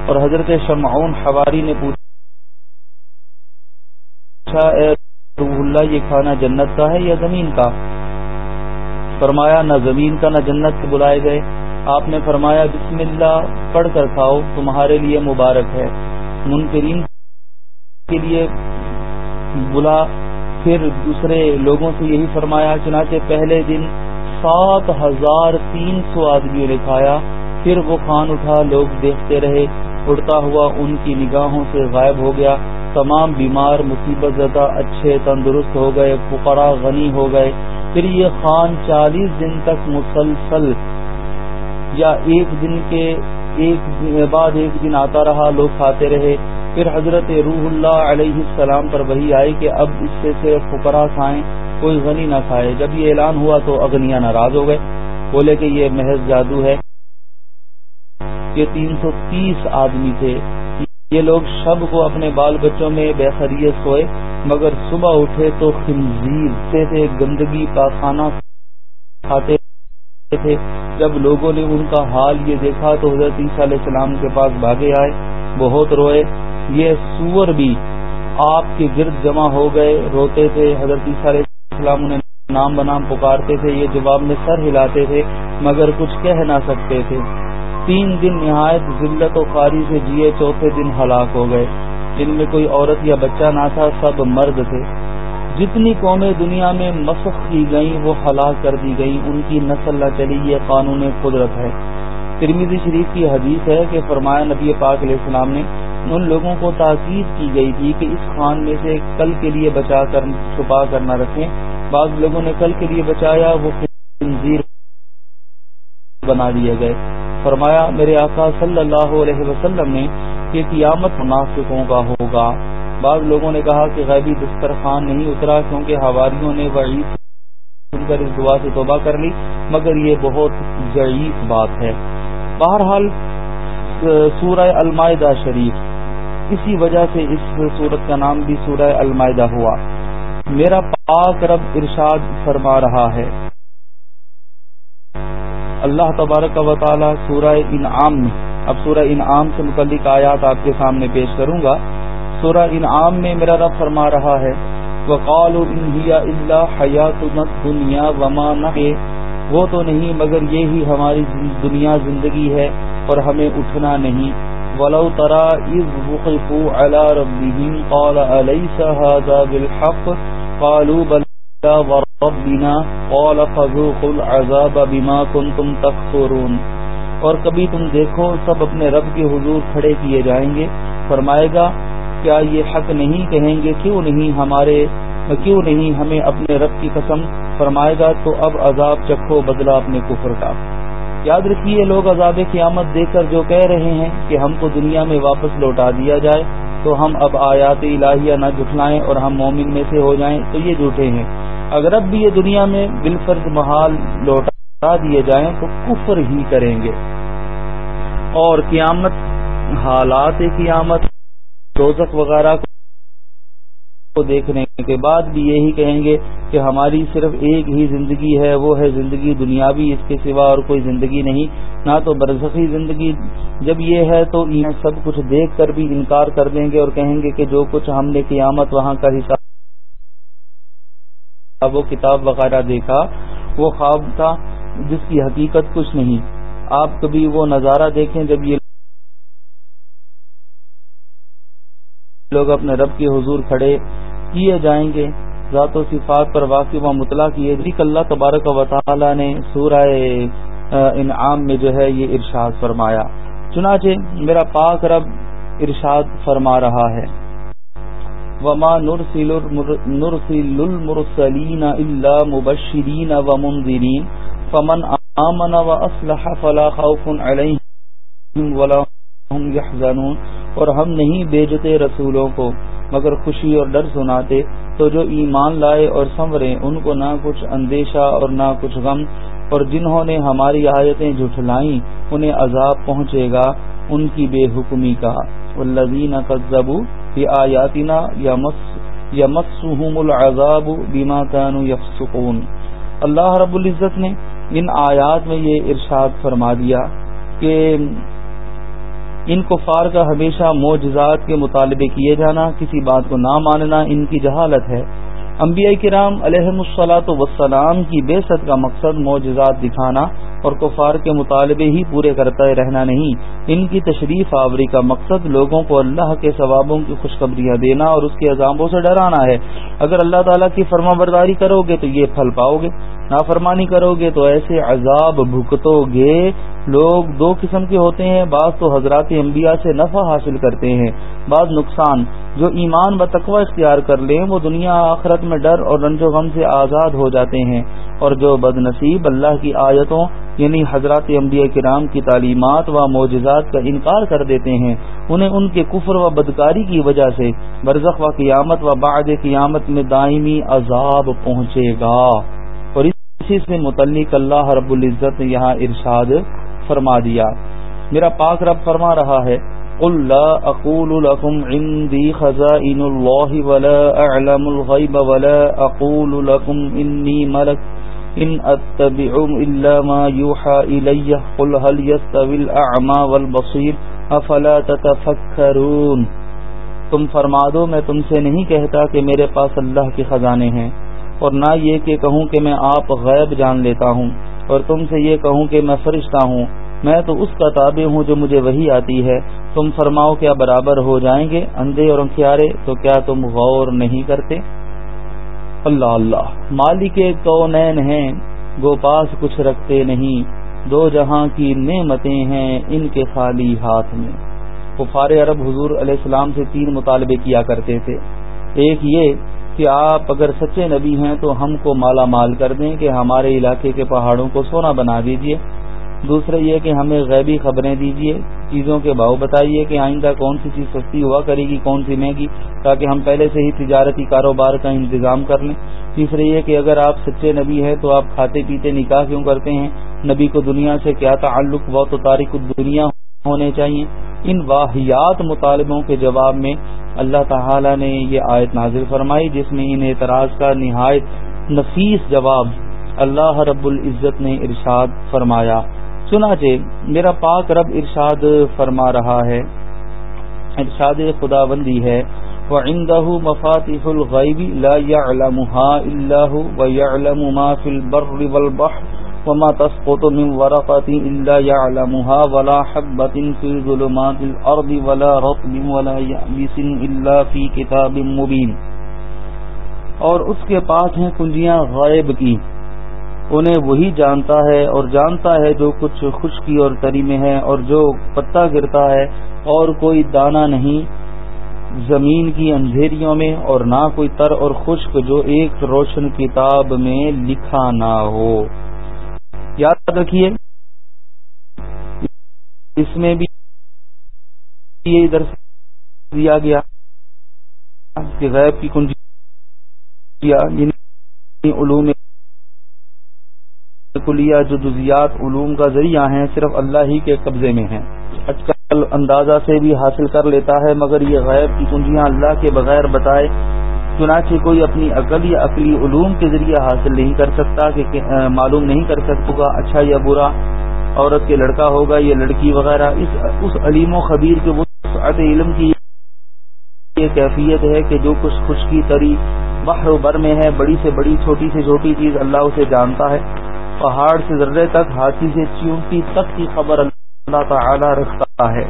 اور حضرت شمعون حواری نے پوچھا، اے روح اللہ، یہ کھانا جنت کا ہے یا زمین کا؟ فرمایا، نہ زمین کا، نہ جنت سے بلائے گئے۔ آپ نے فرمایا، بسم اللہ، پڑھ کر کھاؤ، تمہارے لیے مبارک ہے۔ منکرین کے لیے بلا، پھر دوسرے لوگوں سے یہی فرمایا، چنانچہ پہلے دن سات ہزار تین سو آدمیوں نے کھایا، پھر وہ خان اٹھا، لوگ دیکھتے رہے، اڑتا ہوا ان کی نگاہوں سے غائب ہو گیا۔ تمام بیمار، مصیبت زدہ، اچھے، تندرست ہو گئے فقرا غنی ہو گئے۔ پھر یہ خان چالیس دن تک مسلسل یا ایک دن کے ایک بعد ایک دن آتا رہا، لوگ کھاتے رہے۔ پھر حضرت روح اللہ علیہ السلام پر وہی آئی کہ اب اس سے صرف فقرا کھائیں، کوئی غنی نہ کھائے۔ جب یہ اعلان ہوا تو اگنیا ناراض ہو گئے۔ بولے کہ یہ محض جادو ہے۔ یہ تین سو تیس آدمی تھے۔ یہ لوگ شب کو اپنے بال بچوں میں بے خریت سوئے۔ مگر صبح اٹھے تو خنزیر سے تھے گندگی، پاخانہ کھاتے۔ تھے۔ جب لوگوں نے ان کا حال یہ دیکھا تو حضرت عیسیٰ علیہ السلام کے پاس بھاگے آئے، بہت روئے۔ یہ سور بھی آپ کے گرد جمع ہو گئے، روتے تھے۔ حضرت عیسیٰ علیہ السلام انہیں نام بنام پکارتے تھے، یہ جواب میں سر ہلاتے تھے، مگر کچھ کہہ نہ سکتے تھے۔ تین دن نہایت ذلت و خاری سے جیے، چوتھے دن ہلاک ہو گئے۔ جن میں کوئی عورت یا بچہ نہ تھا، سب مرد تھے۔ جتنی قومیں دنیا میں مسخ کی گئیں، وہ ہلاک کر دی گئیں۔ ان کی نسل نہ چلی، یہ قانون قدرت ہے۔ ترمیزی شریف کی حدیث ہے کہ فرمایا نبی پاک علیہ السلام نے، ان لوگوں کو تاکید کی گئی تھی کہ اس خان میں سے کل کے لیے بچا کر، چھپا کر نہ رکھیں۔ بعض لوگوں نے کل کے لیے بچایا، وہ خنزیر بنا دیے گئے۔ فرمایا، میرے آقا صلی اللہ علیہ وسلم نے کہ قیامت منافقوں کا ہوگا۔ بعض لوگوں نے کہا کہ غیبی دسترخوان نہیں اترا کیونکہ ہواریوں نے وعید سن کر اس دعا سے توبہ کر لی، مگر یہ بہت ضعیف بات ہے۔ بہرحال سورہ المائدہ شریف، اسی وجہ سے اس سورت کا نام بھی سورہ المائدہ ہوا۔ میرا پاک رب ارشاد فرما رہا ہے۔ اللہ تبارک و تعالی سورہ انعام میں اب سورہ انعام سے متعلق آیات آپ کے سامنے پیش کروں گا۔ سورہ انعام میں میرا رب فرما رہا ہے وقال اللہ حیات دنیا وما وہ تو نہیں، مگر یہی ہماری دنیا زندگی ہے اور ہمیں اٹھنا نہیں۔ ولو ترا اذ وقفوا على ربهم قال اليس هذا بالحق؟ قالوا بل وربنا۔ قال فذوقوا العذاب بما كنتم تكفرون۔ اور کبھی تم دیکھو، سب اپنے رب کے حضور کھڑے کیے جائیں گے۔ فرمائے گا کیا یہ حق نہیں کہیں گے؟ کیوں نہیں ہمارے کیوں نہیں ہمیں اپنے رب کی قسم فرمائے گا؟ تو اب عذاب چکھو بدلا اپنے کفر کا۔ یاد رکھیے لوگ عذاب قیامت دیکھ کر جو کہہ رہے ہیں کہ ہم کو دنیا میں واپس لوٹا دیا جائے، تو ہم اب آیات الہیہ نہ جھٹلائیں اور ہم مومن میں سے ہو جائیں، تو یہ جھوٹے ہیں۔ اگر اب بھی یہ دنیا میں بالفرض محال لوٹا دیے جائیں، تو کفر ہی کریں گے۔ اور قیامت حالات قیامت روزک وغیرہ کو دیکھنے کے بعد بھی یہی کہیں گے کہ ہماری صرف ایک ہی زندگی ہے، وہ ہے زندگی دنیاوی، اس کے سوا اور کوئی زندگی نہیں۔ نہ تو برزخی زندگی جب یہ ہے تو یہ سب کچھ دیکھ کر بھی انکار کر دیں گے اور کہیں گے کہ جو کچھ ہم نے قیامت وہاں کا حساب، وہ کتاب وغیرہ دیکھا، وہ خواب تھا، جس کی حقیقت کچھ نہیں۔ آپ کبھی وہ نظارہ دیکھیں جب یہ لوگ اپنے رب کے حضور کھڑے کیے جائیں گے۔ ذات و صفات پر واقع و مطلع کیے۔ ذکر اللہ تبارک و تعالی نے سورہ انعام میں جو ہے یہ ارشاد فرمایا۔ چنانچہ میرا پاک رب ارشاد فرما رہا ہے۔ وما نرسل المرسلین الا مبشرین و ومنذرین فمن آمن واصلح فلا خوف علیہم ولا هم يحزنون۔ اور ہم نہیں بیچتے رسولوں کو، مگر خوشی اور ڈر سناتے۔ تو جو ایمان لائے اور سنورے، ان کو نہ کچھ اندیشہ اور نہ کچھ غم۔ اور جنہوں نے ہماری آیتیں جھٹلائیں، انہیں عذاب پہنچے گا۔ ان کی بے حکمی کا۔ والذین قذبوا فی آیاتنا یمسهم العذاب بما كانوا يفسقون اللہ رب العزت نے ان آیات میں یہ ارشاد فرما دیا کہ ان کفار کا ہمیشہ معجزات کے مطالبے کیے جانا، کسی بات کو نہ ماننا ان کی جہالت ہے۔ انبیاء کرام علیہ السلاۃ وسلام کی بے ست کا مقصد معجزات دکھانا اور کفار کے مطالبے ہی پورے کرتا رہنا نہیں۔ ان کی تشریف آوری کا مقصد لوگوں کو اللہ کے ثوابوں کی خوشخبریاں دینا اور اس کے عذابوں سے ڈرانا ہے۔ اگر اللہ تعالیٰ کی فرما برداری کرو گے تو یہ پھل پاؤ گے نافرمانی کرو گے تو ایسے عذاب بھگتو گے لوگ دو قسم کے ہوتے ہیں، بعض تو حضرات انبیاء سے نفع حاصل کرتے ہیں، بعض نقصان۔ جو ایمان و اختیار کر لیں، وہ دنیا آخرت میں ڈر اور رنج و غم سے آزاد ہو جاتے ہیں۔ اور جو بد نصیب اللہ کی آیتوں یعنی حضرات انبیاء کرام کی تعلیمات و معجزات کا انکار کر دیتے ہیں، انہیں ان کے کفر و بدکاری کی وجہ سے برزخ و قیامت و بعد قیامت میں دائمی عذاب پہنچے گا۔ اور اسی سے متعلق اللہ رب العزت نے یہاں ارشاد فرما دیا۔ میرا پاک رب فرما رہا ہے، قل لا اقول لكم عندي خزائن الله ولا اعلم الغيب ولا اقول لكم اني ملك ان اتبع الا ما يوحى الي قل هل يستوي الاعمى والبصير افلا تتفكرون؟ تم فرما دو، میں تم سے نہیں کہتا کہ میرے پاس اللہ کے خزانے ہیں، اور نہ یہ کہ کہوں کہ میں آپ غیب جان لیتا ہوں، اور تم سے یہ کہوں کہ میں فرشتہ ہوں۔ میں تو اس کا تابع ہوں جو مجھے وہی آتی ہے۔ تم فرماؤ کیا برابر ہو جائیں گے اندھے اور انکھیارے تو کیا تم غور نہیں کرتے؟ اللہ اللہ مالک تو نین ہیں گو پاس کچھ رکھتے نہیں۔ دو جہاں کی نعمتیں ہیں ان کے خالی ہاتھ میں۔ کفار عرب حضور علیہ السلام سے تین مطالبے کیا کرتے تھے۔ ایک یہ کہ آپ اگر سچے نبی ہیں تو ہم کو مالا مال کر دیں کہ ہمارے علاقے کے پہاڑوں کو سونا بنا دیجیے۔ دوسرا یہ کہ ہمیں غیبی خبریں دیجیے چیزوں کے بھاؤ بتائیے کہ آئندہ کون سی چیز سستی ہوا کرے گی، کون سی مہنگی، تاکہ ہم پہلے سے ہی تجارتی کاروبار کا انتظام کر لیں۔ تیسرا یہ کہ اگر آپ سچے نبی ہیں تو آپ کھاتے پیتے نکاح کیوں کرتے ہیں؟ نبی کو دنیا سے کیا تعلق و تو تاریخ دنیا ہونے چاہیے؟ ان واحیات مطالبوں کے جواب میں اللہ تعالی نے یہ آیت نازل فرمائی، جس میں ان اعتراض کا نہایت نفیس جواب اللہ رب العزت نے ارشاد فرمایا۔ چنانچہ جی، میرا پاک رب ارشاد فرما رہا ہے، ارشاد خدا بندی ہے، وعنده مفاتيح الغيب لا يعلمها إلا هو ويعلم ما في البر والبحر وما تسقط من ورقة إلا يعلمها ولا حبة في ظلمات الأرض ولا رطب ولا يعبس إلا في كتاب مبين اور اس کے پاس ہیں کنجیاں غائب کی۔ انہیں وہی جانتا ہے اور جانتا ہے جو کچھ خشکی اور تری میں ہے اور جو پتا گرتا ہے اور کوئی دانہ نہیں زمین کی اندھیریوں میں اور نہ کوئی تر اور خشک جو ایک روشن کتاب میں لکھا نہ ہو۔ یاد رکھیے، اس میں بھی یہ ادھر دیا گیا کہ غیب کی کنجی یعنی علوم کلیہ جو جزیات علوم کا ذریعہ ہیں، صرف اللہ ہی کے قبضے میں ہیں۔ آج کل اندازہ سے بھی حاصل کر لیتا ہے، مگر یہ غیب کی کنجیاں اللہ کے بغیر بتائے۔ چنانچہ کوئی اپنی عقل یا عقلی علوم کے ذریعے حاصل نہیں کر سکتا کہ معلوم نہیں کر سکتا اچھا یا برا۔ عورت کے لڑکا ہوگا یا لڑکی وغیرہ، اس اس علیم و خبیر کے وسعت علم کی یہ کیفیت ہے کہ جو کچھ خشکی تری بحر و بر میں ہے، بڑی سے بڑی، چھوٹی سے چھوٹی چیز اللہ اسے جانتا ہے۔ پہاڑ سے ذرے تک ہاتھی سے چیونٹی تک کی خبر اللہ تعالی رکھتا ہے۔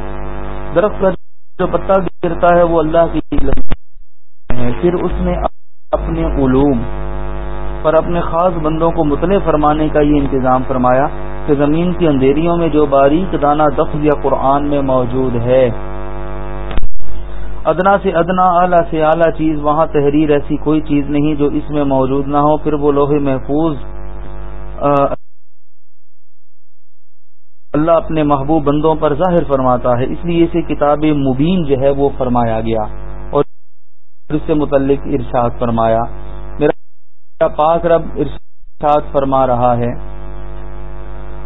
درخت کا جو پتا گرتا ہے وہ اللہ کی ہے پھر اس نے اپنے علوم پر اپنے خاص بندوں کو مطلع فرمانے کا یہ انتظام فرمایا کہ زمین کی اندھیریوں میں جو باریک دانہ دف یا قرآن میں موجود ہے۔ ادنا سے ادنا، اعلیٰ سے اعلیٰ چیز، وہاں تحریر ایسی کوئی چیز نہیں جو اس میں موجود نہ ہو، پھر وہ لوہے محفوظ اللہ اپنے محبوب بندوں پر ظاہر فرماتا ہے۔ اس لیے اسے کتاب مبین جو ہے وہ فرمایا گیا اور اس سے متعلق ارشاد فرمایا۔ میرا پاک رب ارشاد فرما رہا ہے۔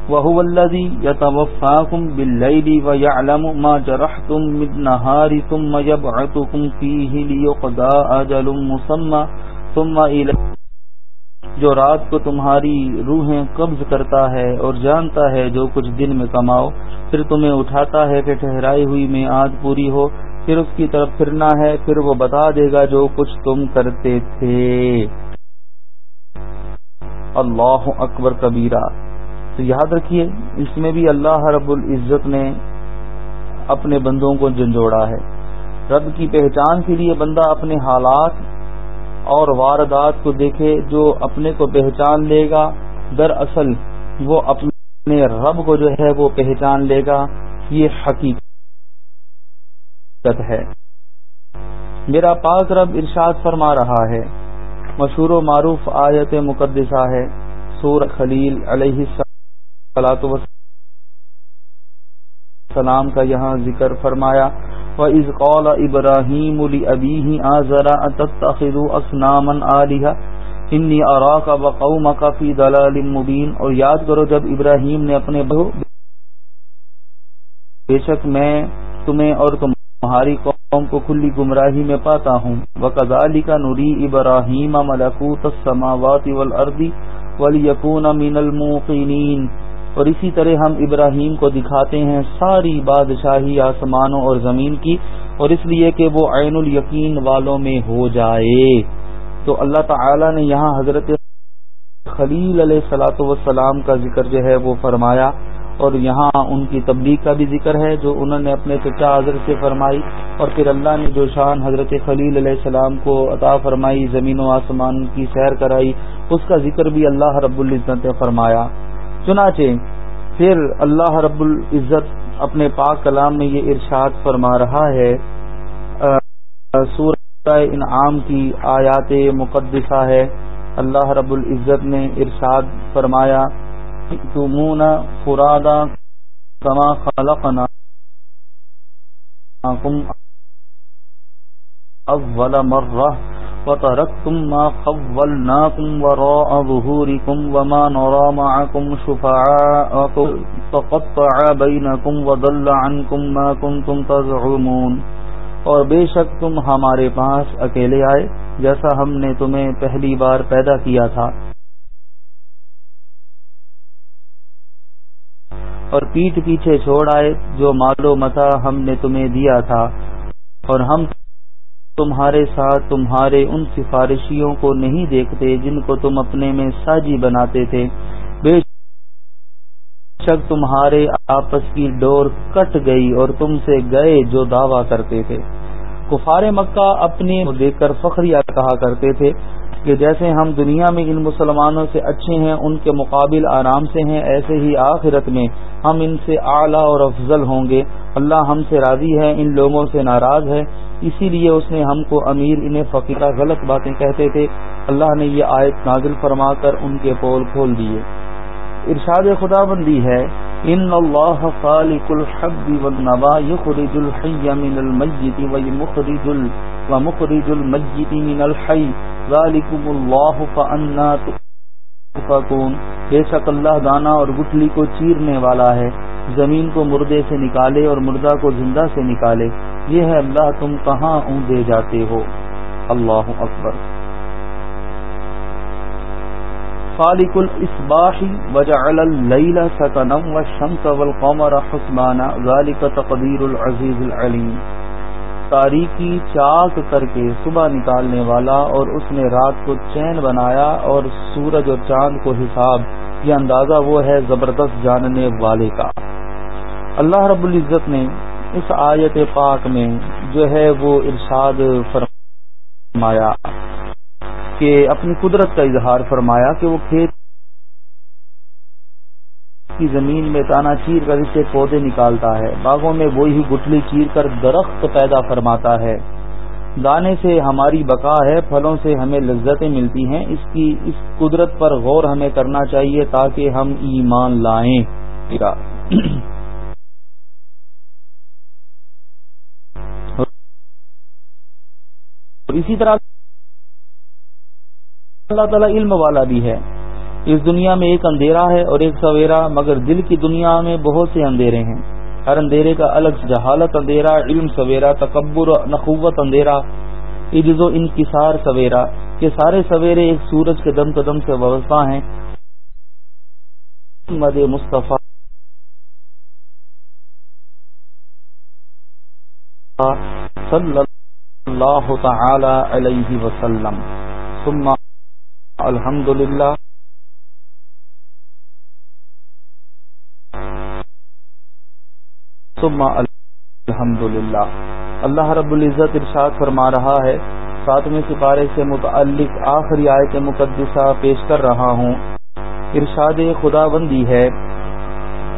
وہ الذي يتوفاكم بالليل ويعلم ما جرحتم بالنهار ثم يبعثكم فيه ليقضى أجل مسمى ثم إليه جو رات کو تمہاری روحیں قبض کرتا ہے اور جانتا ہے جو کچھ دن میں کماؤ، پھر تمہیں اٹھاتا ہے کہ ٹھہرائی ہوئی میں آج پوری ہو، پھر اس کی طرف پھرنا ہے، پھر وہ بتا دے گا جو کچھ تم کرتے تھے۔ اللہ اکبر کبیرہ۔ تو یاد رکھیے، اس میں بھی اللہ رب العزت نے اپنے بندوں کو جنجوڑا ہے۔ رب کی پہچان کے لیے بندہ اپنے حالات اور واردات کو دیکھے جو اپنے کو پہچان لے گا، دراصل وہ اپنے رب کو جو ہے وہ پہچان لے گا۔ یہ حقیقت ہے۔ میرا پاک رب ارشاد فرما رہا ہے۔ مشہور و معروف آیت مقدسہ ہے۔ سور خلیل علیہ السلام کا یہاں ذکر فرمایا۔ وَإِذْ قَالَ إِبْرَاهِيمُ لِأَبِيهِ آزَرَ أَتَتَّخِذُ أَصْنَامًا آلِهَةً؟ انی اراک وقومک فی ضلال مبین اور یاد کرو جب ابراہیم نے اپنے بہو بے شک میں تمہیں اور تمہاری قوم کو کھلی گمراہی میں پاتا ہوں۔ وَكَذَلِكَ نُرِي إِبْرَاهِيمَ مَلَكُوتَ السَّمَاوَاتِ وَالْأَرْضِ وَلِيَكُونَ مِنَ الْمُوقِنِينَ۔ اور اسی طرح ہم ابراہیم کو دکھاتے ہیں ساری بادشاہی آسمانوں اور زمین کی، اور اس لیے کہ وہ عین الیقین والوں میں ہو جائے۔ تو اللہ تعالی نے یہاں حضرت خلیل علیہ سلاۃ وسلام کا ذکر جو ہے وہ فرمایا، اور یہاں ان کی تبلیغ کا بھی ذکر ہے جو انہوں نے اپنے چچا حضرت سے فرمائی، اور پھر اللہ نے جو شان حضرت خلیل علیہ السلام کو عطا فرمائی، زمین و آسمان کی سیر کرائی، اس کا ذکر بھی اللہ رب العزت نے فرمایا۔ چنانچہ پھر اللہ رب العزت اپنے پاک کلام میں یہ ارشاد فرما رہا ہے سورہ انعام کی آیات مقدسہ ہے۔ اللہ رب العزت نے ارشاد فرمایا تمون فرادا کما خلقنا اول مرہ وتركتم ما خولناكم وراء ظهوركم وما نرى معكم شفعاءكم تقطع بينكم وضل عنكم ما كنتم تزعمون۔ اور بے شک تم ہمارے پاس اکیلے آئے، جیسا ہم نے تمہیں پہلی بار پیدا کیا تھا۔ اور پیٹ پیچھے چھوڑ آئے، جو مال و متا ہم نے تمہیں دیا تھا۔ اور ہم تمہارے ساتھ تمہارے ان سفارشیوں کو نہیں دیکھتے جن کو تم اپنے میں ساجی بناتے تھے۔ بے شک تمہارے آپس کی ڈور کٹ گئی اور تم سے گئے جو دعویٰ کرتے تھے۔ کفار مکہ اپنے دیکھ کر فخریہ کہا کرتے تھے کہ جیسے ہم دنیا میں ان مسلمانوں سے اچھے ہیں، ان کے مقابل آرام سے ہیں، ایسے ہی آخرت میں ہم ان سے اعلیٰ اور افضل ہوں گے۔ اللہ ہم سے راضی ہے، ان لوگوں سے ناراض ہے۔ اسی لیے اس نے ہم کو امیر انہیں فقیرہ غلط باتیں کہتے تھے۔ اللہ نے یہ آیت نازل فرما کر ان کے پول کھول دیے۔ ارشاد خدا بندی ہے، ان اللہ خالق الحب والنوا يخرج الحي من الميت ومخرج ومخرج الميت من الحي ذلكم الله فانا تفكون بے شک اللہ دانا اور گٹھلی کو چیرنے والا ہے۔ زمین کو مردے سے نکالے اور مردہ کو زندہ سے نکالے۔ یہ ہے اللہ تم کہاں اونگے جاتے ہو؟ اللہ اکبر۔ خالق الاصباح وجعل الليل سكنا والشمس والقمر حسبانا ذلك تقدير العزيز العليم تاریکی چاک کر کے صبح نکالنے والا اور اس نے رات کو چین بنایا اور سورج اور چاند کو حساب، یہ اندازہ وہ ہے زبردست جاننے والے کا۔ اللہ رب العزت نے اس آیت پاک میں جو ہے وہ ارشاد فرمایا کہ اپنی قدرت کا اظہار فرمایا کہ وہ کھیت کی زمین میں تانا چیر کر اسے پودے نکالتا ہے۔ باغوں میں وہی گٹلی چیر کر درخت پیدا فرماتا ہے۔ دانے سے ہماری بقا ہے، پھلوں سے ہمیں لذتیں ملتی ہیں۔ اس کی، اس قدرت پر غور ہمیں کرنا چاہیے تاکہ ہم ایمان لائیں۔ اسی طرح اللہ تعالیٰ علم والا بھی ہے۔ اس دنیا میں ایک اندھیرا ہے اور ایک سویرا، مگر دل کی دنیا میں بہت سے اندھیرے ہیں۔ ہر اندھیرے کا الگ جہالت اندھیرا، علم سویرا، تکبر نقوت اندھیرا، عجز و انکسار سویرا۔ یہ سارے سویرے ایک سورج کے دم قدم سے وابستہ ہیں۔ مد مصطفیٰ صلی اللہ اللہ تعالی علیہ وسلم. ثم الحمد للہ الحمد للہ اللہ رب العزت ارشاد فرما رہا ہے ساتویں سپارے سے متعلق آخری آیت مقدسہ پیش کر رہا ہوں۔ ارشاد خدا بندی ہے،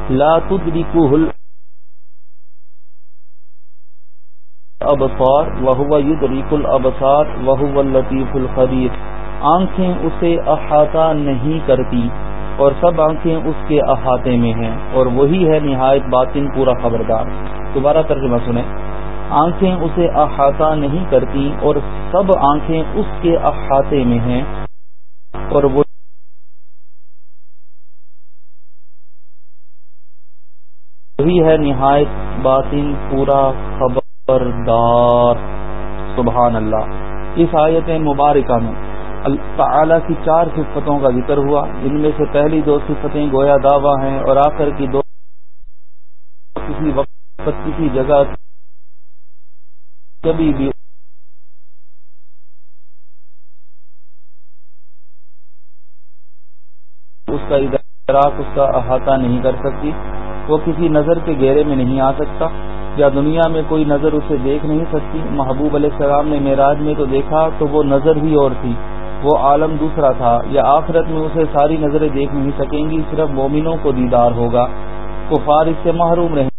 لا تدرکوہ الابصار، وهو يدرك الابصار، وهو اللطيف الخبير۔ آنکھیں اسے احاطہ نہیں کرتی، اور سب آنکھیں اس کے احاطے میں ہیں۔ اور وہی ہے نہایت باطن پورا خبردار۔ دوبارہ ترجمہ سنیں۔ آنکھیں اسے احاطہ نہیں کرتی، اور سب آنکھیں اس کے احاطے میں ہیں۔ اور وہی ہے نہایت باطن پورا خبردار سبحان اللہ اس آیت مبارکہ میں اللہ کی چار صفتوں کا ذکر ہوا. ان میں سے پہلی دو صفتیں گویا دعویٰ ہیں اور آخر کی دو کسی وقت کسی جگہ کبھی بھی اس کا ادراک، اس کا احاطہ نہیں کر سکتی. وہ کسی نظر کے گھیرے میں نہیں آ سکتا. یا دنیا میں کوئی نظر اسے دیکھ نہیں سکتی؟ محبوب علیہ السلام نے معراج میں تو دیکھا تو وہ نظر ہی اور تھی۔ وہ عالم دوسرا تھا یا آخرت میں اسے ساری نظریں دیکھ نہیں سکیں گی؟ صرف مومنوں کو دیدار ہوگا۔ کفار اس سے محروم رہیں۔